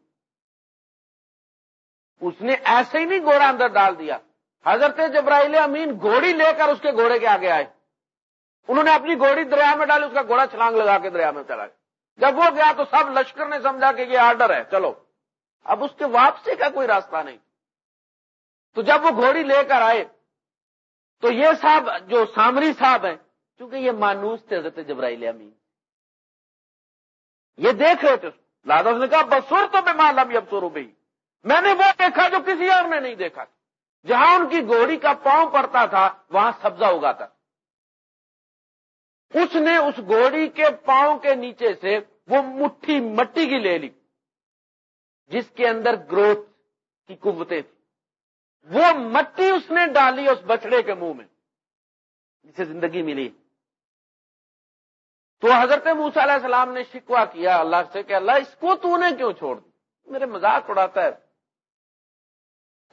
اس نے ایسے ہی نہیں گھوڑا اندر ڈال دیا۔ حضرت جبرائیل امین گھوڑی لے کر اس کے گھوڑے کے آگے آئے۔ انہوں نے اپنی گھوڑی دریا میں ڈالی، اس کا گھوڑا چھلانگ لگا کے دریا میں چلا گیا۔ جب وہ گیا تو سب لشکر نے سمجھا کہ یہ آرڈر ہے، چلو۔ اب اس کے واپسی کا کوئی راستہ نہیں۔ تو جب وہ گھوڑی لے کر آئے، تو یہ صاحب جو سامری صاحب ہیں کیونکہ یہ مانوس تھے حضرت جبرائیل امین۔ یہ دیکھ رہے تھے۔ لادا نے کہا بسور تو میں معلوم اب سورو میں نے وہ دیکھا جو کسی اور نے نہیں دیکھا۔ جہاں ان کی گھوڑی کا پاؤں پڑتا تھا، وہاں سبزہ اگاتا اس نے اس گھوڑی کے پاؤں کے نیچے سے وہ مٹھی مٹی کی لے لی، جس کے اندر گروتھ کی قوتیں تھیں۔ وہ مٹی اس نے ڈالی اس بچڑے کے منہ میں، جسے زندگی ملی۔ تو حضرت موسا علیہ السلام نے شکوا کیا اللہ سے کہ اللہ، اس کو تو نے کیوں چھوڑ دی میرے مذاق اڑاتا ہے۔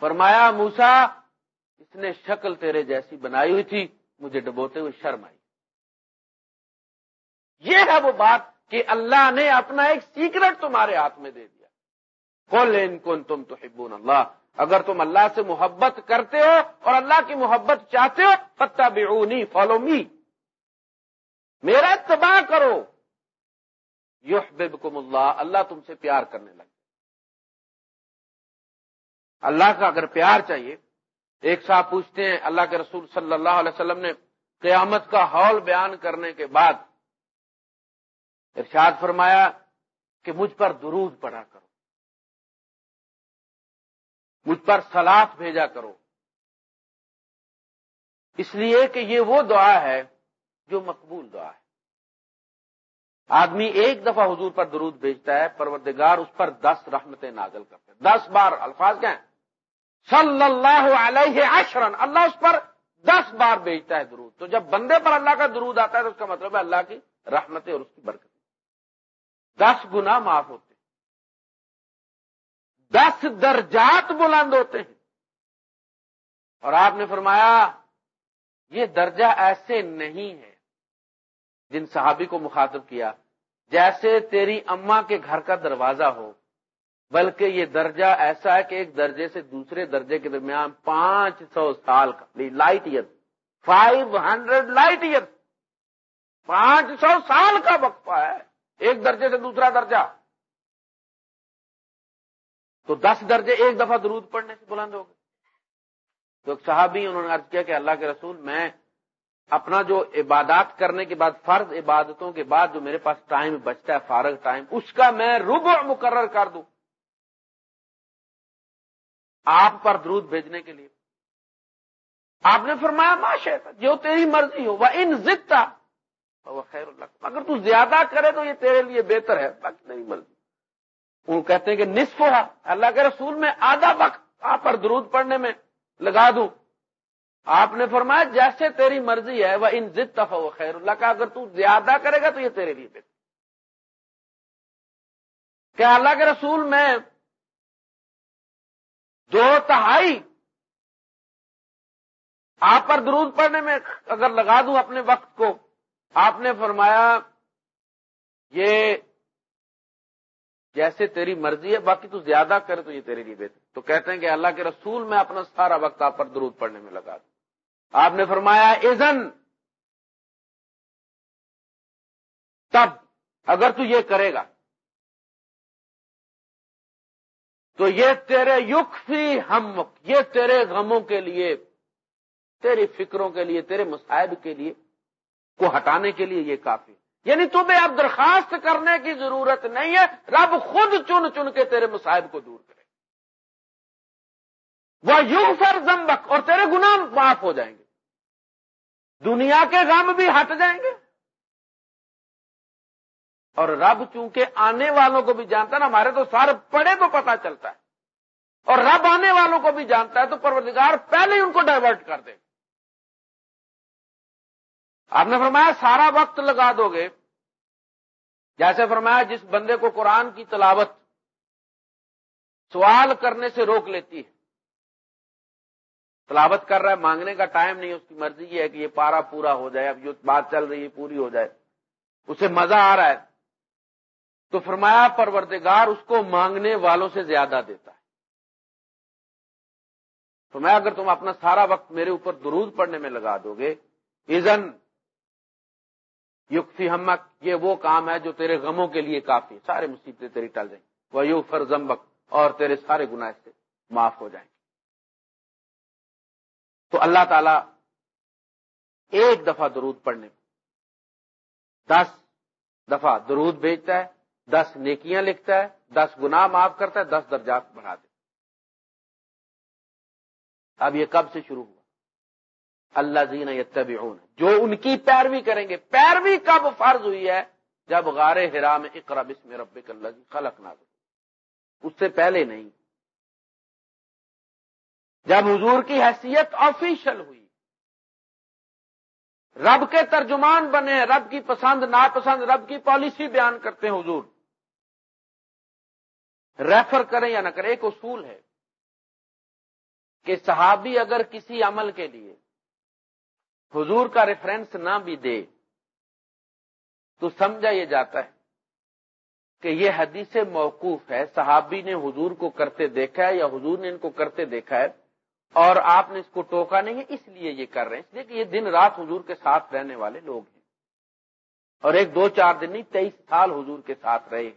فرمایا موسا اس نے شکل تیرے جیسی بنائی ہوئی تھی، مجھے ڈبوتے ہوئے شرم آئی۔ یہ ہے وہ بات کہ اللہ نے اپنا ایک سیکرٹ تمہارے ہاتھ میں دے دیا۔ کون ان کون تم تو حبون اللہ۔ اگر تم اللہ سے محبت کرتے ہو اور اللہ کی محبت چاہتے ہو پتہ بے فالو می میرا اتباع کرو۔ یحببکم اللہ۔ اللہ تم سے پیار کرنے لگے۔ اللہ کا اگر پیار چاہیے، ایک صاحب پوچھتے ہیں، اللہ کے رسول صلی اللہ علیہ وسلم نے قیامت کا ہال بیان کرنے کے بعد ارشاد فرمایا کہ مجھ پر درود پڑا کرو۔ مجھ پر سلاد بھیجا کرو۔ اس لیے کہ یہ وہ دعا ہے جو مقبول دعا ہے۔ آدمی ایک دفعہ حضور پر درود بھیجتا ہے، پروردگار اس پر دس رحمتیں نازل کرتے ہیں۔ دس بار الفاظ کیا ہیں؟ صلی اللہ علیہ عشرن اللہ اس پر دس بار بھیجتا ہے درود۔ تو جب بندے پر اللہ کا درود آتا ہے تو اس کا مطلب ہے اللہ کی رحمتیں اور اس کی برکت دس گنا معاف ہوتے ہیں۔ دس درجات بلند ہوتے ہیں۔ اور آپ نے فرمایا، یہ درجہ ایسے نہیں ہے جن صحابی کو مخاطب کیا، جیسے تیری اما کے گھر کا دروازہ ہو، بلکہ یہ درجہ ایسا ہے کہ ایک درجے سے دوسرے درجے کے درمیان پانچ سو سال کا light year, five hundred light year, پانچ سو سال کا وقفہ ہے۔ ایک درجے سے دوسرا درجہ۔ تو دس درجے ایک دفعہ درود پڑھنے سے بلند ہو گئے۔ تو ایک صحابی انہوں نے عرض کیا کہ اللہ کے رسول، میں اپنا جو عبادات کرنے کے بعد، فرض عبادتوں کے بعد جو میرے پاس ٹائم بچتا ہے، فارغ ٹائم، اس کا میں ربع مقرر کر دوں۔ آپ پر درود بھیجنے کے لیے۔ آپ نے فرمایا ماشا جو تیری مرضی ہو وہ ان ضد تھا وہ خیر اللہ اگر تو زیادہ کرے تو یہ تیرے لیے بہتر ہے۔ باقی نہیں مرضی وہ کہتے ہیں کہ نصف ہوا اللہ کے رسول میں آدھا وقت آپ پر درود پڑھنے میں لگا دوں۔ آپ نے فرمایا جیسے تیری مرضی ہے، وہ ان ضد تفا وہ خیر۔ اللہ کا اگر تو زیادہ کرے گا تو یہ تیرے لیے بہتر۔ کیا اللہ کے رسول میں دو تہائی آپ پر درود پڑھنے میں اگر لگا دوں اپنے وقت کو آپ نے فرمایا، یہ جیسے تیری مرضی ہے، باقی تو زیادہ کرے تو یہ تیرے لیے بہتر۔ تو کہتے ہیں کہ اللہ کے رسول میں اپنا سارا وقت آپ پر درود پڑھنے میں لگا دوں۔ آپ نے فرمایا ایزن تب اگر تو یہ کرے گا، تو یہ تیرے یقفی ہم یہ تیرے غموں کے لیے، تیری فکروں کے لیے، تیرے مصائب کے لیے کو ہٹانے کے لیے یہ کافی یعنی تمہیں اب درخواست کرنے کی ضرورت نہیں ہے، رب خود چن چن کے تیرے مصائب کو دور کرے۔ وہ یوں سر زمبک اور تیرے گناہ معاف ہو جائیں گے۔ دنیا کے غم بھی ہٹ جائیں گے۔ اور رب چونکہ آنے والوں کو بھی جانتا ہے نا، ہمارے تو سارے پڑے تو پتا چلتا ہے۔ اور رب آنے والوں کو بھی جانتا ہے تو پروردگار پہلے ہی ان کو ڈائیورٹ کر دے۔ آپ نے فرمایا سارا وقت لگا دو گے۔ جیسے فرمایا جس بندے کو قرآن کی تلاوت سوال کرنے سے روک لیتی ہے۔ تلاوت کر رہا ہے، مانگنے کا ٹائم نہیں، اس کی مرضی یہ ہے کہ یہ پارا پورا ہو جائے، اب جو بات چل رہی ہے، پوری ہو جائے۔ اسے مزہ آ رہا ہے۔ تو فرمایا پروردگار اس کو مانگنے والوں سے زیادہ دیتا ہے۔ تو میں اگر تم اپنا سارا وقت میرے اوپر درود پڑھنے میں لگا دو گے ایزن یقفی ہمک، یہ وہ کام ہے جو تیرے غموں کے لیے کافی سارے مصیبتیں تیری ٹل جائیں۔ وہ یو فرزمبک اور تیرے سارے گناہ سے معاف ہو جائیں۔ تو اللہ تعالی ایک دفعہ درود پڑھنے دس دفعہ درود بھیجتا ہے، دس نیکیاں لکھتا ہے، دس گناہ معاف کرتا ہے، دس درجات بڑھا دیتا اب یہ کب سے شروع ہوا؟ اللہ زین یتبعون۔ جو ان کی پیروی کریں گے۔ پیروی کب فرض ہوئی ہے؟ جب غار ہرا میں اقرا بسم ربک اللہ جی خلق نہ اس سے پہلے نہیں۔ جب حضور کی حیثیت آفیشل ہوئی۔ رب کے ترجمان بنے، رب کی پسند، ناپسند، رب کی پالیسی بیان کرتے ہیں حضور۔ ریفر کریں یا نہ کریں، ایک اصول ہے کہ صحابی اگر کسی عمل کے لیے حضور کا ریفرنس نہ بھی دے تو سمجھا یہ جاتا ہے کہ یہ حدیث موقوف ہے، صحابی نے حضور کو کرتے دیکھا ہے یا حضور نے ان کو کرتے دیکھا ہے اور آپ نے اس کو ٹوکا نہیں ہے، اس لیے یہ کر رہے ہیں۔ اس لیے کہ یہ دن رات حضور کے ساتھ رہنے والے لوگ ہیں۔ اور ایک دو چار دن نہیں، تیئیس سال حضور کے ساتھ رہے۔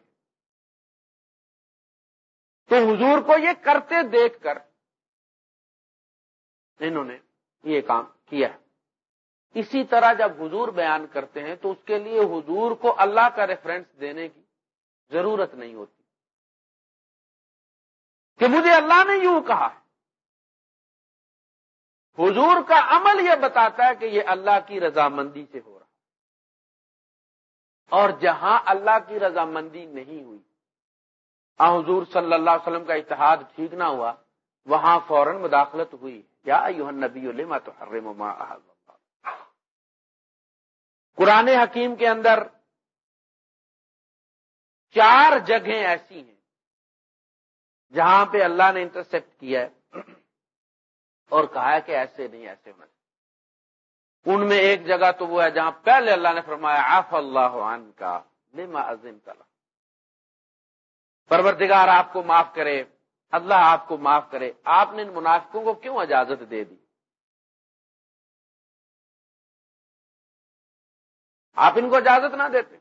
تو حضور کو یہ کرتے دیکھ کر انہوں نے یہ کام کیا۔ ہے اسی طرح جب حضور بیان کرتے ہیں تو اس کے لیے حضور کو اللہ کا ریفرنس دینے کی ضرورت نہیں ہوتی۔ کہ مجھے اللہ نے یوں کہا ہے۔ حضور کا عمل یہ بتاتا ہے کہ یہ اللہ کی رضامندی سے ہو رہا اور جہاں اللہ کی رضامندی نہیں ہوئی حضور صلی اللہ علیہ وسلم کا اتحاد ٹھیک نہ ہوا، وہاں فوراً مداخلت ہوئی۔ کیا نبی علما تو قرآن حکیم کے اندر چار جگہیں ایسی ہیں جہاں پہ اللہ نے انٹرسپٹ کیا ہے اور کہا ہے کہ ایسے نہیں، ایسے ہونا ان میں ایک جگہ تو وہ ہے جہاں پہلے اللہ نے فرمایا آف اللہ عن کا لما عظیم تلا پروردگار آپ کو معاف کرے، اللہ آپ کو معاف کرے۔ آپ نے ان منافقوں کو کیوں اجازت دے دی؟ آپ ان کو اجازت نہ دیتے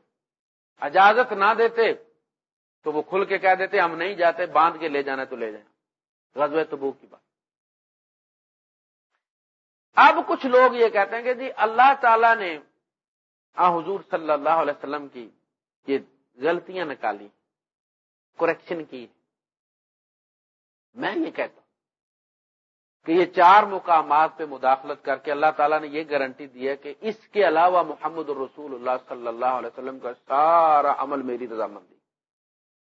اجازت نہ دیتے تو وہ کھل کے کہہ دیتے ہم نہیں جاتے، باندھ کے لے جانا تو لے جائیں۔ غزوہ تبو کی بات۔ اب کچھ لوگ یہ کہتے ہیں کہ جی اللہ تعالی نے، آ، حضور صلی اللہ علیہ وسلم کی یہ غلطیاں نکالی کریکشن کی۔ میں یہ کہتا ہوں۔ کہ یہ چار مقامات پہ مداخلت کر کے اللہ تعالیٰ نے یہ گارنٹی دی ہے کہ اس کے علاوہ محمد الرسول اللہ صلی اللہ علیہ وسلم کا سارا عمل میری رضامندی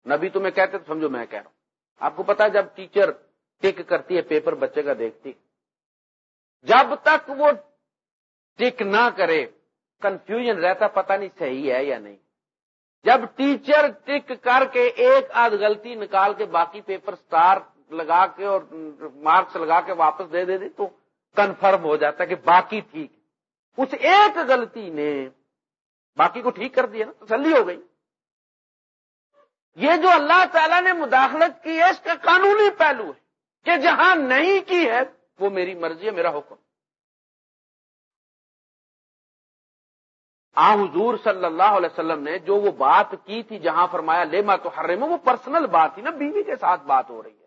نبی تمہیں کہتے تو سمجھو میں کہہ رہا ہوں۔ آپ کو پتا جب ٹیچر ٹک کرتی ہے پیپر بچے کا دیکھتی۔ جب تک وہ ٹک نہ کرے کنفیوژن رہتا، پتہ نہیں صحیح ہے یا نہیں۔ جب ٹیچر ٹک کر کے ایک آدھ غلطی نکال کے باقی پیپر سٹار لگا کے اور مارکس لگا کے واپس دے دے تو کنفرم ہو جاتا ہے کہ باقی ٹھیک اس ایک غلطی نے باقی کو ٹھیک کر دیا نا، تسلی ہو گئی۔ یہ جو اللہ تعالی نے مداخلت کی ہے، اس کا قانونی پہلو ہے کہ جہاں نہیں کی ہے، وہ میری مرضی ہے، میرا حکم۔ آ، حضور صلی اللہ علیہ وسلم نے جو وہ بات کی تھی، جہاں فرمایا لے ما تو ہر وہ پرسنل بات تھی نا، بیوی کے ساتھ بات ہو رہی ہے۔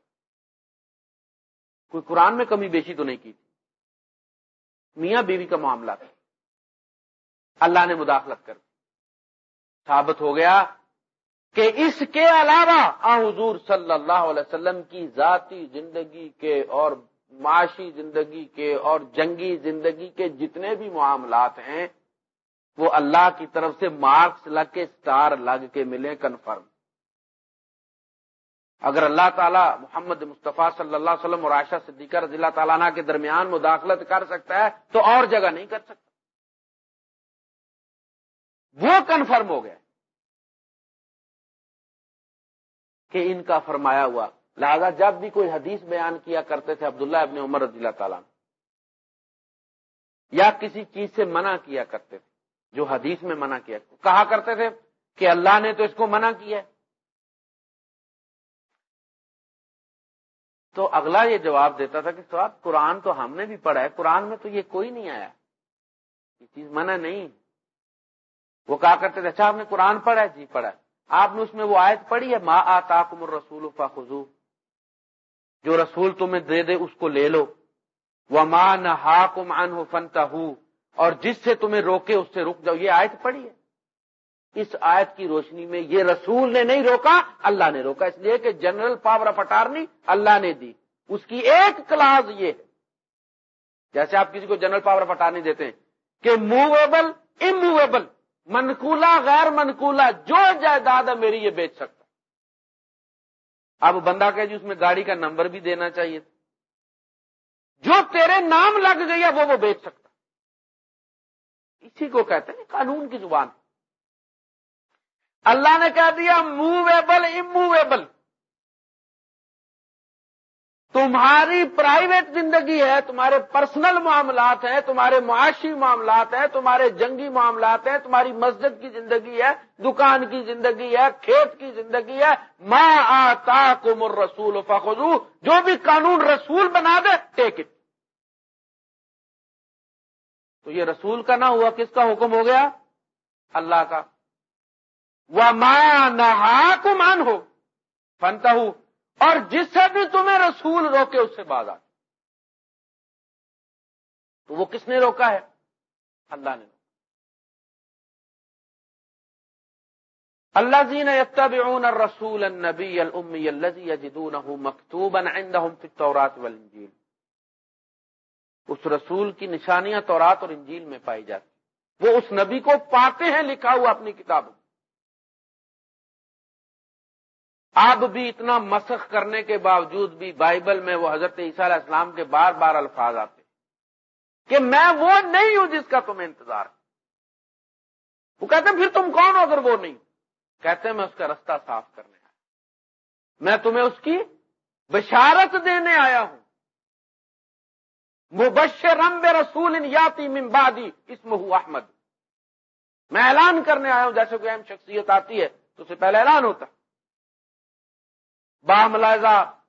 کوئی قرآن میں کمی بیشی تو نہیں کی تھی۔ میاں بیوی کا معاملہ تھا۔ اللہ نے مداخلت کر ثابت ہو گیا کہ اس کے علاوہ آ حضور صلی اللہ علیہ وسلم کی ذاتی زندگی کے اور معاشی زندگی کے اور جنگی زندگی کے جتنے بھی معاملات ہیں، وہ اللہ کی طرف سے مارکس لگ کے سٹار لگ کے ملے، کنفرم۔ اگر اللہ تعالیٰ محمد مصطفیٰ صلی اللہ علیہ وسلم اور عائشہ صدیقہ رضی اللہ تعالیٰ کے درمیان مداخلت کر سکتا ہے تو اور جگہ نہیں کر سکتا۔ وہ کنفرم ہو گیا کہ ان کا فرمایا ہوا، لہذا جب بھی کوئی حدیث بیان کیا کرتے تھے عبداللہ ابن عمر رضی اللہ تعالیٰ یا کسی چیز سے منع کیا کرتے تھے، جو حدیث میں منع کیا، کہا کرتے تھے کہ اللہ نے تو اس کو منع کیا تو اگلا یہ جواب دیتا تھا کہ سواب قرآن تو ہم نے بھی پڑھا ہے، قرآن میں تو یہ کوئی نہیں آیا۔ یہ چیز منع نہیں۔ وہ کہا کرتے تھے اچھا آپ نے قرآن پڑھا ہے جی پڑھا ہے۔ آپ نے اس میں وہ آیت پڑھی ہے، ما آتا کم رسول فخو جو رسول تمہیں دے دے، اس کو لے لو۔ وہ ماں نہ کم ان اور جس سے تمہیں روکے، اس سے رک جاؤ۔ یہ آیت پڑھی ہے۔ اس آیت کی روشنی میں یہ رسول نے نہیں روکا، اللہ نے روکا، اس لیے کہ general power of attorney Allah نے دی۔ اس کی ایک کلاس یہ ہے۔ جیسے آپ کسی کو جنرل پاور آف اٹارنی دیتے ہیں کہ موویبل اموویبل منقولہ، غیر منقولہ، جو جائیداد ہے میری یہ بیچ سکتا۔ اب بندہ کہ جی اس میں گاڑی کا نمبر بھی دینا چاہیے۔ جو تیرے نام لگ گئی ہے وہ وہ بیچ سکتا۔ اسی کو کہتے ہیں قانون کی زبان۔ اللہ نے کہہ دیا موویبل اموویبل تمہاری پرائیویٹ زندگی ہے، تمہارے پرسنل معاملات ہیں، تمہارے معاشی معاملات ہیں، تمہارے جنگی معاملات ہیں، تمہاری مسجد کی زندگی ہے، دکان کی زندگی ہے، کھیت کی زندگی ہے۔ ماں آتا کمر رسول فخو جو بھی قانون رسول بنا دے ٹیک اٹ تو یہ رسول کا نہ ہوا، کس کا حکم ہو گیا؟ اللہ کا۔ وہ ماں نہ مان ہو فنتا ہوں اور جس سے بھی تمہیں رسول روکے، اس سے باز آ تو وہ کس نے روکا ہے؟ اللہ نے اللہ زین یتبعون الرسول النبی الامی الذي يجدونه مكتوبا عندهم والانجیل اس رسول کی نشانیاں تورات اور انجیل میں پائی جاتی وہ اس نبی کو پاتے ہیں، لکھا ہوا اپنی کتابوں اب بھی اتنا مسخ کرنے کے باوجود بھی بائبل میں وہ حضرت عیسیٰ علیہ السلام کے بار بار الفاظ آتے کہ میں وہ نہیں ہوں جس کا تمہیں انتظار وہ کہتے ہیں، پھر تم کون ہو اگر وہ نہیں؟ کہتے ہیں، میں اس کا رستہ صاف کرنے آیا میں تمہیں اس کی بشارت دینے آیا ہوں۔ مبشر رسول یاتی ممبادی اسم احمد۔ میں اعلان کرنے آیا ہوں، جیسے کوئی اہم شخصیت آتی ہے تو اسے پہلے اعلان ہوتا۔ با ملازہ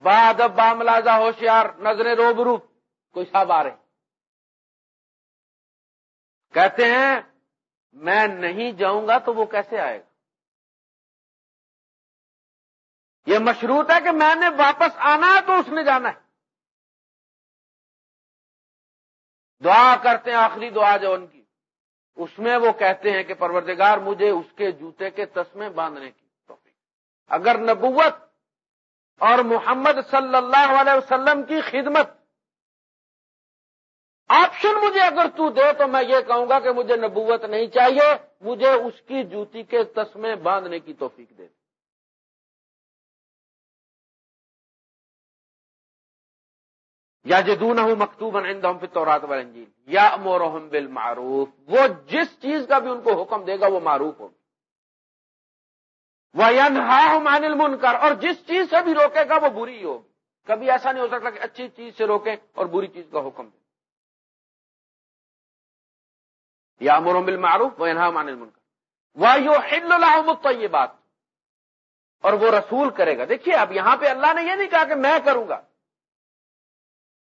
با ادب با ملازہ، ہوشیار، نظریں روبرو، کوئی صاحب آ رہے کہتے ہیں، میں نہیں جاؤں گا تو وہ کیسے آئے گا؟ یہ مشروط ہے کہ میں نے واپس آنا ہے تو اس نے جانا ہے۔ دعا کرتے ہیں، آخری دعا جو ان کی۔ اس میں وہ کہتے ہیں کہ پروردگار مجھے اس کے جوتے کے تسمے باندھنے کی۔ اگر نبوت اور محمد صلی اللہ علیہ وسلم کی خدمت آپشن مجھے اگر تو دے تو میں یہ کہوں گا کہ مجھے نبوت نہیں چاہیے، مجھے اس کی جوتی کے تسمے باندھنے کی توفیق دے۔ یا جدون ہوں مکتوب تورات والانجیل یا مورحم بالمعروف، وہ جس چیز کا بھی ان کو حکم دے گا وہ معروف ہوگا۔ وہ مان المنکر اور جس چیز سے بھی روکے گا وہ بری ہوگی کبھی ایسا نہیں ہو سکتا کہ اچھی چیز سے روکے اور بری چیز کا حکم دے یا مرمل معروف وہ انہا مان المنکر وہ یو بات اور وہ رسول کرے گا۔ دیکھیے، اب یہاں پہ اللہ نے یہ نہیں کہا کہ میں کروں گا۔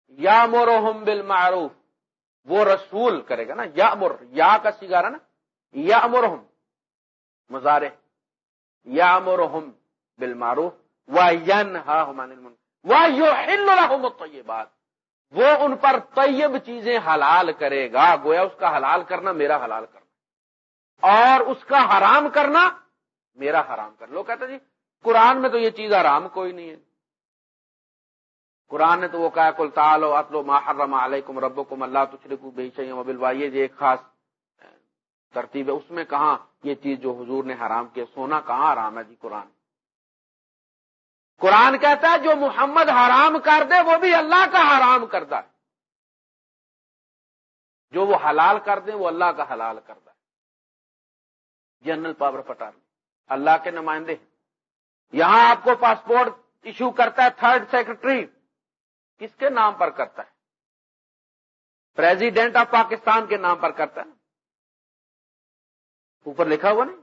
یا مورحم بل معروف وہ رسول کرے گا نا۔ یا مر یا کا سگارا نا۔ یا مرحم مزارے یا مرحم بل معروف یہ بات وہ ان پر طیب چیزیں حلال کرے گا، گویا اس کا حلال کرنا میرا حلال کرنا۔ اور اس کا حرام کرنا میرا حرام کرنا۔ لوگ کہتے جی قرآن میں تو یہ چیز حرام کوئی نہیں ہے۔ قرآن نے تو وہ کہا کل تالو اطلو محرم علیکم ربکم اللہ تشرکو بے شیم بالوائیے یہ ایک خاص ترتیب ہے۔ اس میں کہاں یہ چیز جو حضور نے حرام کیا سونا کہاں حرام ہے جی؟ قرآن۔ قرآن کہتا ہے جو محمد حرام کر دے، وہ بھی اللہ کا حرام کرتا ہے۔ جو وہ حلال کر دے، وہ اللہ کا حلال کرتا ہے۔ جنرل پاور پٹار اللہ کے نمائندے یہاں آپ کو پاسپورٹ ایشو کرتا ہے، تھرڈ سیکرٹری۔ کس کے نام پر کرتا ہے؟ پریزیڈنٹ آف پاکستان کے نام پر کرتا ہے۔ اوپر لکھا ہوا نہیں؟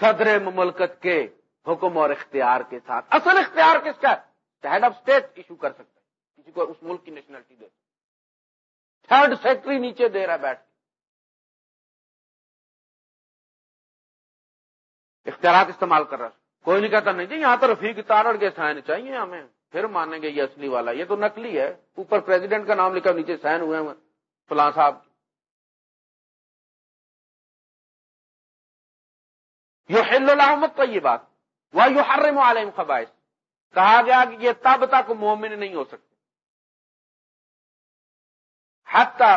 صدر مملکت کے حکم اور اختیار کے ساتھ۔ اصل اختیار کس کا ہیڈ آف اسٹیٹ ایشو کر سکتا ہے۔ کسی کو اس ملک کی نیشنلٹی دے۔ تھرڈ سیکٹری نیچے دے رہا بیٹھ اختیارات استعمال کر رہا کوئی نہیں کہتا نہیں جی یہاں تو رفیق تارڑ کے سائن چاہیے ہمیں۔ پھر مانیں گے یہ اصلی والا۔ یہ تو نکلی ہے۔ اوپر پریزیڈنٹ کا نام لکھا، نیچے سائن ہوئے ہیں فلاں صاحب یو ہل الحمد تو یہ بات وہ یو ہر عالم خبائش کہا گیا کہ یہ تب تک مومن نہیں ہو سکتے۔ حتی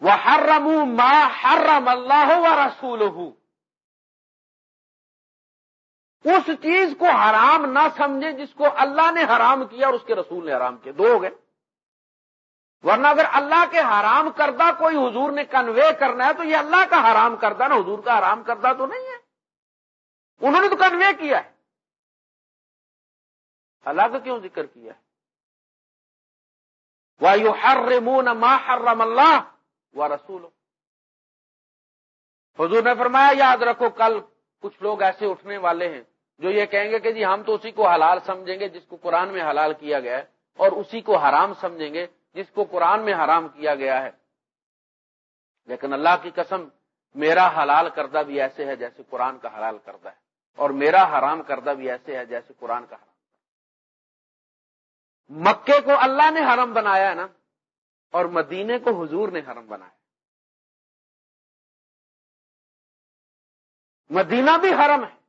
وہ ہر رمو ماں ہر رم اللہ و رسول اس چیز کو حرام نہ سمجھے جس کو اللہ نے حرام کیا اور اس کے رسول نے حرام کیا۔ دو ہو گئے۔ ورنہ اگر اللہ کے حرام کردہ کوئی حضور نے کنوے کرنا ہے تو یہ اللہ کا حرام کردہ نا، حضور کا حرام کردہ تو نہیں ہے۔ انہوں نے تو کنوے کیا ہے۔ اللہ کا کیوں ذکر کیا ہے؟ ہر ما حرم اللہ و رسول حضور نے فرمایا، یاد رکھو، کل کچھ لوگ ایسے اٹھنے والے ہیں جو یہ کہیں گے کہ جی ہم تو اسی کو حلال سمجھیں گے، جس کو قرآن میں حلال کیا گیا ہے، اور اسی کو حرام سمجھیں گے۔ جس کو قرآن میں حرام کیا گیا ہے۔ لیکن اللہ کی قسم، میرا حلال کردہ بھی ایسے ہے جیسے قرآن کا حلال کردہ ہے۔ اور میرا حرام کردہ بھی ایسے ہے جیسے قرآن کا حرام مکے کو اللہ نے حرم بنایا ہے نا، اور مدینے کو حضور نے حرم بنایا مدینہ بھی حرم ہے۔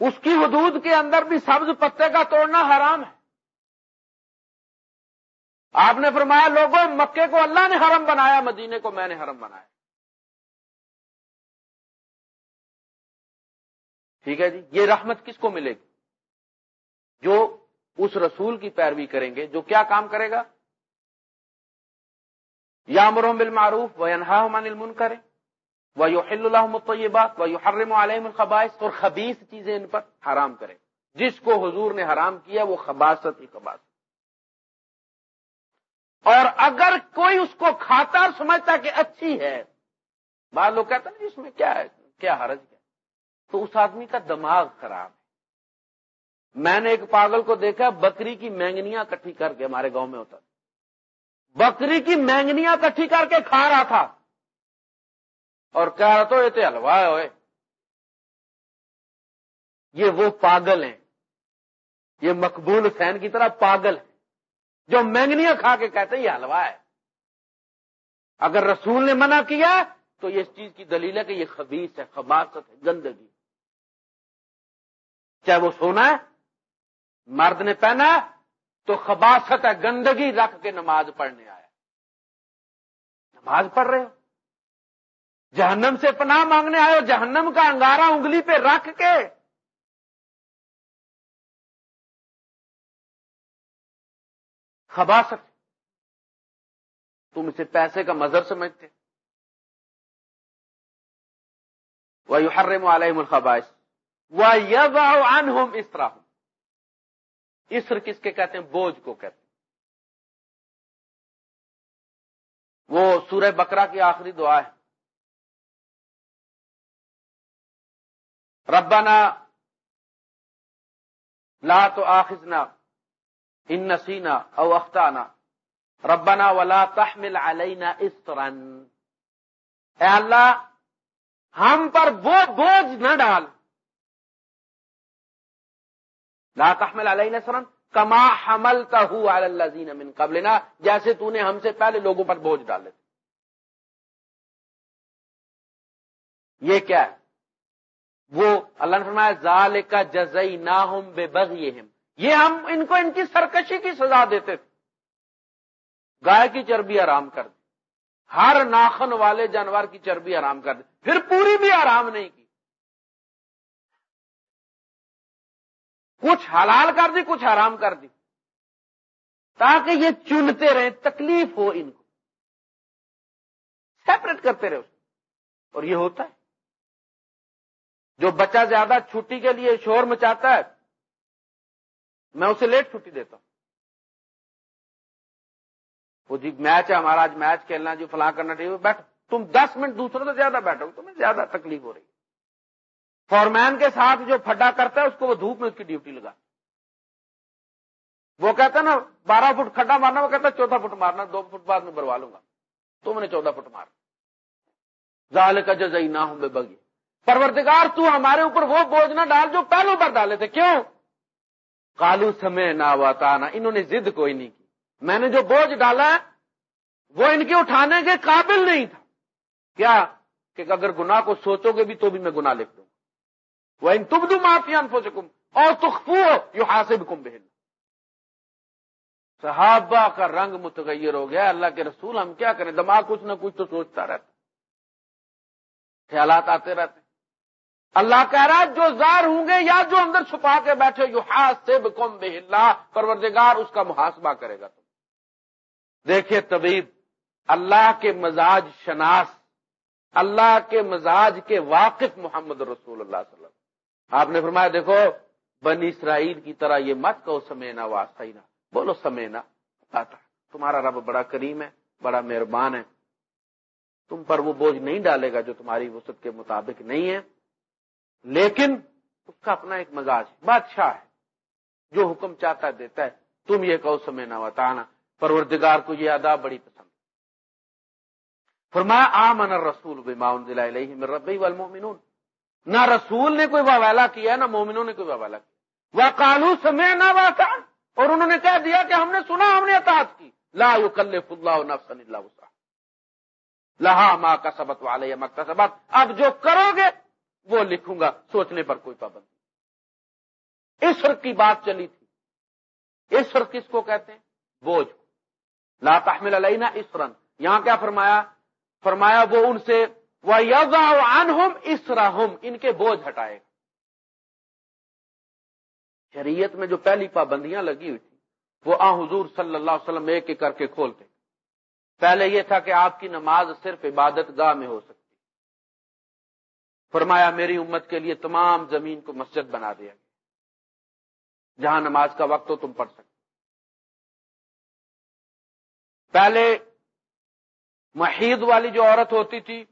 اس کی حدود کے اندر بھی سبز پتے کا توڑنا حرام ہے۔ آپ نے فرمایا لوگوں، مکے کو اللہ نے حرم بنایا، مدینے کو میں نے حرم بنایا۔ ٹھیک ہے جی؟ یہ رحمت کس کو ملے گی؟ جو اس رسول کی پیروی کریں گے، جو کیا کام کرے گا؟ یا مرحم بالمعروف و انہا من المن کرے وہ یو اللہ مطیبات یو حرم علیہم الخبائش اور خبیص چیزیں ان پر حرام کرے جس کو حضور نے حرام کیا، وہ خباست ہی خباست اور اگر کوئی اس کو کھاتا اور سمجھتا کہ اچھی ہے، بعض لوگ کہتے ہیں، اس میں کیا ہے؟ کیا حرج کیا تو اس آدمی کا دماغ خراب ہے۔ میں نے ایک پاگل کو دیکھا، بکری کی مینگنیاں کٹھی کر کے ہمارے گاؤں میں ہوتا بکری کی مینگنیاں کٹھی کر کے کھا رہا تھا۔ اور کہہ رہا تو یہ تو ہلوا ہوئے یہ وہ پاگل ہیں۔ یہ مقبول حسین کی طرح پاگل ہے جو مینگنیاں کھا کے کہتے ہیں یہ حلوا ہے۔ اگر رسول نے منع کیا تو یہ اس چیز کی دلیل ہے کہ یہ خبیص ہے خباست ہے، گندگی۔ چاہے وہ سونا ہے، مرد نے پہنا تو خباست ہے، گندگی رکھ کے نماز پڑھنے آیا۔ نماز پڑھ رہے ہو۔ جہنم سے پناہ مانگنے آئے ہو، جہنم کا انگارا انگلی پہ رکھ کے خباست تم اسے پیسے کا مظہر سمجھتے۔ وہ ہر علیہم الخباش وہ یب ہوم اس اسر کس کے کہتے ہیں؟ بوجھ کو کہتے ہیں۔ وہ سورہ بکرا کی آخری دعا ہے۔ ربنا لا تو آخذنا ان نسینا او اختانا ربنا ولا تحمل علینا اسرن اے اللہ، ہم پر وہ بوجھ نہ ڈال. لا تحمل علینا اسرن کما حملتہ علی الذین من قبلنا، جیسے تو نے ہم سے پہلے لوگوں پر بوجھ ڈالے تھے یہ کیا ہے؟ وہ، اللہ نے فرمایا زال کا جزئی نہ بے بغی یہ ہم ان کو ان کی سرکشی کی سزا دیتے تھے۔ گائے کی چربی آرام کر دی۔ ہر ناخن والے جانور کی چربی آرام کر دی۔ پھر پوری بھی آرام نہیں کی۔ کچھ حلال کر دی، کچھ آرام کر دی۔ تاکہ یہ چنتے رہیں، تکلیف ہو ان کو۔ سیپریٹ کرتے رہے اس اور یہ ہوتا ہے۔ جو بچہ زیادہ چھٹی کے لیے شور مچاتا ہے میں اسے لیٹ چھٹی دیتا ہوں۔ وہ جی میچ ہے، ہمارا آج میچ کھیلنا جی فلاں کرنا چاہیے بیٹھ تم دس منٹ دوسروں سے زیادہ بیٹھو، تمہیں زیادہ تکلیف ہو رہی ہے۔ فورمین کے ساتھ جو پھڈا کرتا ہے، اس کو وہ دھوپ میں اس کی ڈیوٹی لگا۔ وہ کہتا ہے نا، بارہ فٹ کھڈا مارنا، وہ کہتا ہے چودہ فٹ مارنا، دو فٹ بعد میں بروا لوں گا۔ تو نے چودہ فٹ مار۔ زال کا جزئی نہ ہوں بے بگی پرورتگار تو ہمارے اوپر وہ بوجھ نہ ڈال جو پہلو پر ڈالے تھے۔ کیوں؟ کالو سمے نہ واتانا انہوں نے ضد کوئی نہیں کی۔ میں نے جو بوجھ ڈالا ہے، وہ ان کے اٹھانے کے قابل نہیں تھا۔ کیا کہ اگر گناہ کو سوچو گے بھی تو بھی میں گناہ لکھ دوں۔ وہ ان تم دو معافی انفو سے اور تخفو یو حاصل کم بہن صحابہ کا رنگ متغیر ہو گیا، اللہ کے رسول ہم کیا کریں؟ دماغ کچھ نہ کچھ تو سوچتا رہتا۔ خیالات آتے رہتے۔ اللہ کہہ رہا جو زار ہوں گے یا جو اندر چھپا کے بیٹھے یو حاصب کم بہلا پروردگار اس کا محاسبہ کرے گا تم۔ دیکھیے طبیب، اللہ کے مزاج شناس، اللہ کے مزاج کے واقف محمد رسول اللہ صلی اللہ علیہ وسلم۔ آپ نے فرمایا، دیکھو، بنی اسرائیل کی طرح یہ مت کہو سمینا واسطہ بولو سمینا آتا تمہارا رب بڑا کریم ہے، بڑا مہربان ہے۔ تم پر وہ بوجھ نہیں ڈالے گا جو تمہاری وسط کے مطابق نہیں ہے۔ لیکن اس کا اپنا ایک مزاج بادشاہ ہے، جو حکم چاہتا دیتا ہے، تم یہ کہو سمینا وتانا پروردگار کو یہ ادا بڑی پسند فرمایا، آمن الرسول بما انزل الیہ من ربی والمؤمنون۔ نہ رسول نے کوئی واویلا کیا، نہ مومنوں نے کوئی واویلا کیا۔ وقالو سمعنا واطعنا اور انہوں نے کہہ دیا کہ ہم نے سنا، ہم نے اطاعت کی۔ لا یکلف اللہ نفسا الا وسعها لہا ما کسبت وعلیہ ما کسبت اب جو کرو گے وہ لکھوں گا سوچنے پر کوئی پابندی اس کی بات چلی تھی۔ اس کس کو کہتے ہیں؟ بوجھ لا تحمل علینا اسرن یہاں کیا فرمایا؟ فرمایا وہ ان سے وہ یزا ان کے بوجھ ہٹائے۔ گا شریعت میں جو پہلی پابندیاں لگی ہوئی تھی وہ آ حضور صلی اللہ علیہ وسلم ایک ایک کر کے کھولتے۔ پہلے یہ تھا کہ آپ کی نماز صرف عبادت گاہ میں ہو سکتی۔ فرمایا، میری امت کے لیے تمام زمین کو مسجد بنا دیا۔ گیا جہاں نماز کا وقت ہو تم پڑھ سکتے۔ پہلے محید والی جو عورت ہوتی تھی،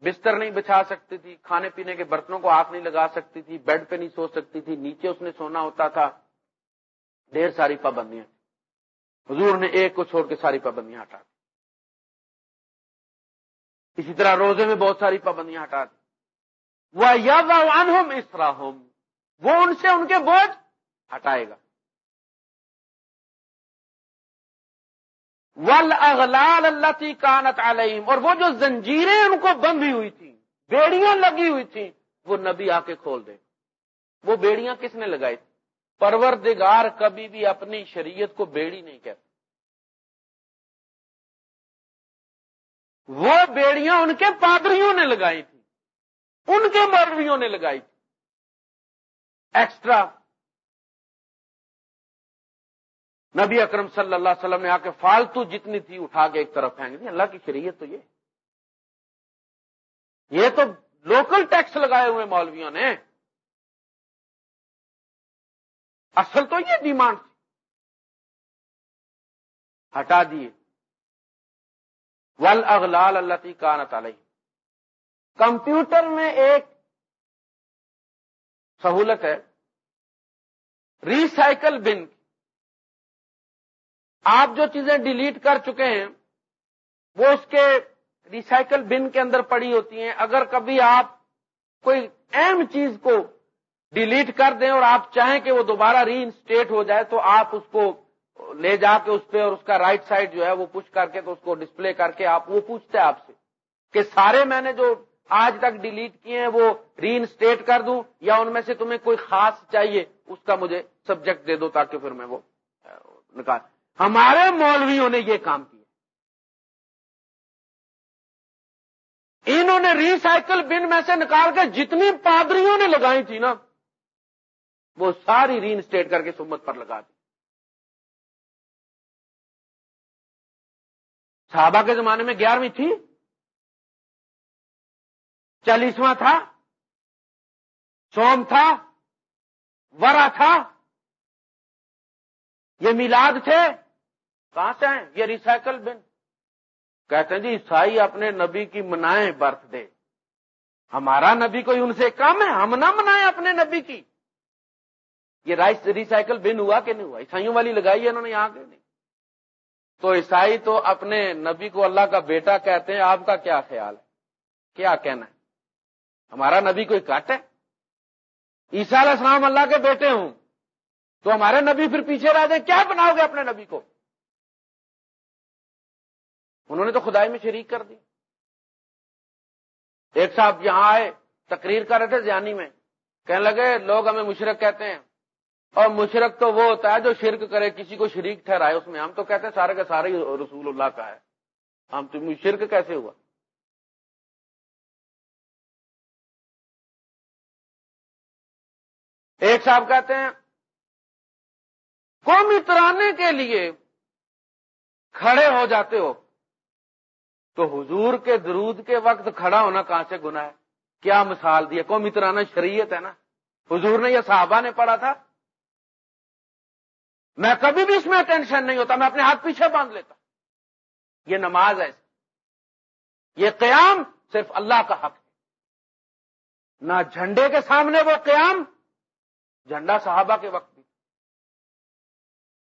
بستر نہیں بچھا سکتی تھی، کھانے پینے کے برتنوں کو ہاتھ نہیں لگا سکتی تھی، بیڈ پہ نہیں سو سکتی تھی، نیچے اس نے سونا ہوتا تھا۔ ڈھیر ساری پابندیاں۔ حضور نے ایک کو چھوڑ کے ساری پابندیاں ہٹا دی۔ اسی طرح روزے میں بہت ساری پابندیاں ہٹا دی۔ وہ یا اسرا وہ ان سے ان کے بوجھ ہٹائے گا۔ ول اغلال اللہ کانت علیہم اور وہ جو زنجیریں ان کو بندھی ہوئی تھی بیڑیاں لگی ہوئی تھی وہ نبی آ کے کھول دے وہ بیڑیاں کس نے لگائی تھی؟ پروردگار کبھی بھی اپنی شریعت کو بیڑی نہیں کہتے وہ بیڑیاں ان کے پادریوں نے لگائی تھی ان کے مولویوں نے لگائی تھی۔ ایکسٹرا نبی اکرم صلی اللہ علیہ وسلم نے آ کے فالتو جتنی تھی اٹھا کے ایک طرف پھینک دی۔ اللہ کی شریعت تو یہ۔ یہ تو لوکل ٹیکس لگائے ہوئے مولویوں نے۔ اصل تو یہ ڈیمانڈ تھی۔ ہٹا دیے۔ ول اغلال اللہ تی کانت علیہ کمپیوٹر میں ایک سہولت ہے ریسائکل بن۔ آپ جو چیزیں ڈیلیٹ کر چکے ہیں، وہ اس کے ریسائکل بن کے اندر پڑی ہوتی ہیں۔ اگر کبھی آپ کوئی اہم چیز کو ڈیلیٹ کر دیں اور آپ چاہیں کہ وہ دوبارہ ری انسٹیٹ ہو جائے، تو آپ اس کو لے جا کے اس پہ اور اس کا رائٹ سائڈ جو ہے وہ پوچھ کر کے تو اس کو ڈسپلے کر کے آپ، وہ پوچھتے ہیں آپ سے کہ سارے میں نے جو آج تک ڈیلیٹ کیے ہیں، وہ ری انسٹیٹ کر دوں یا ان میں سے تمہیں کوئی خاص چاہیے، اس کا مجھے سبجیکٹ دے دو تاکہ پھر میں وہ نکال۔ ہمارے مولویوں نے یہ کام کیا۔ انہوں نے ریسائکل بن میں سے نکال کے جتنی پادریوں نے لگائی تھی نا، وہ ساری ری انسٹیٹ کر کے سمت پر لگا دی۔ صحابہ کے زمانے میں گیارہویں تھی؟ چالیسواں تھا، سوم تھا، ورا تھا۔ یہ میلاد تھے، کہاں سے آئے یہ ریسائکل بن کہتے ہیں جی عیسائی اپنے نبی کی منائیں برتھ ڈے ہمارا نبی کوئی ان سے کم ہے، ہم نہ منائیں اپنے نبی کی۔ یہ ریسائکل بن ہوا کہ نہیں ہوا؟ عیسائیوں والی لگائی ہے، انہوں نے یہاں کے نہیں؟ تو عیسائی تو اپنے نبی کو اللہ کا بیٹا کہتے ہیں، آپ کا کیا خیال ہے؟ کیا کہنا ہے؟ ہمارا نبی کوئی کٹ ہے؟ عیسیٰ علیہ السلام اللہ کے بیٹے ہوں، تو ہمارے نبی پھر پیچھے رہ دیں کیا بناؤ گے اپنے نبی کو؟ انہوں نے تو خدائی میں شریک کر دی۔ ایک صاحب یہاں آئے، تقریر کر رہے تھے زیانی میں، کہنے لگے، لوگ ہمیں مشرق کہتے ہیں۔ اور مشرق تو وہ ہوتا ہے جو شرک کرے، کسی کو شریک ٹھہرائے، اس میں ہم تو کہتے ہیں سارے کا سارے رسول اللہ کا ہے۔ ہم تو شرک کیسے ہوا؟ ایک صاحب کہتے ہیں، قومی ترانے کے لیے کھڑے ہو جاتے ہو تو حضور کے درود کے وقت کھڑا ہونا کہاں سے گنا ہے؟ کیا مثال دی قومی ترانہ شریعت ہے نا۔ حضور نے یہ صحابہ نے پڑھا تھا؟ میں کبھی بھی اس میں ٹینشن نہیں ہوتا، میں اپنے ہاتھ پیچھے باندھ لیتا۔ یہ نماز ہے یہ قیام صرف اللہ کا حق ہے۔ نہ جھنڈے کے سامنے وہ قیام جھنڈا صحابہ کے وقت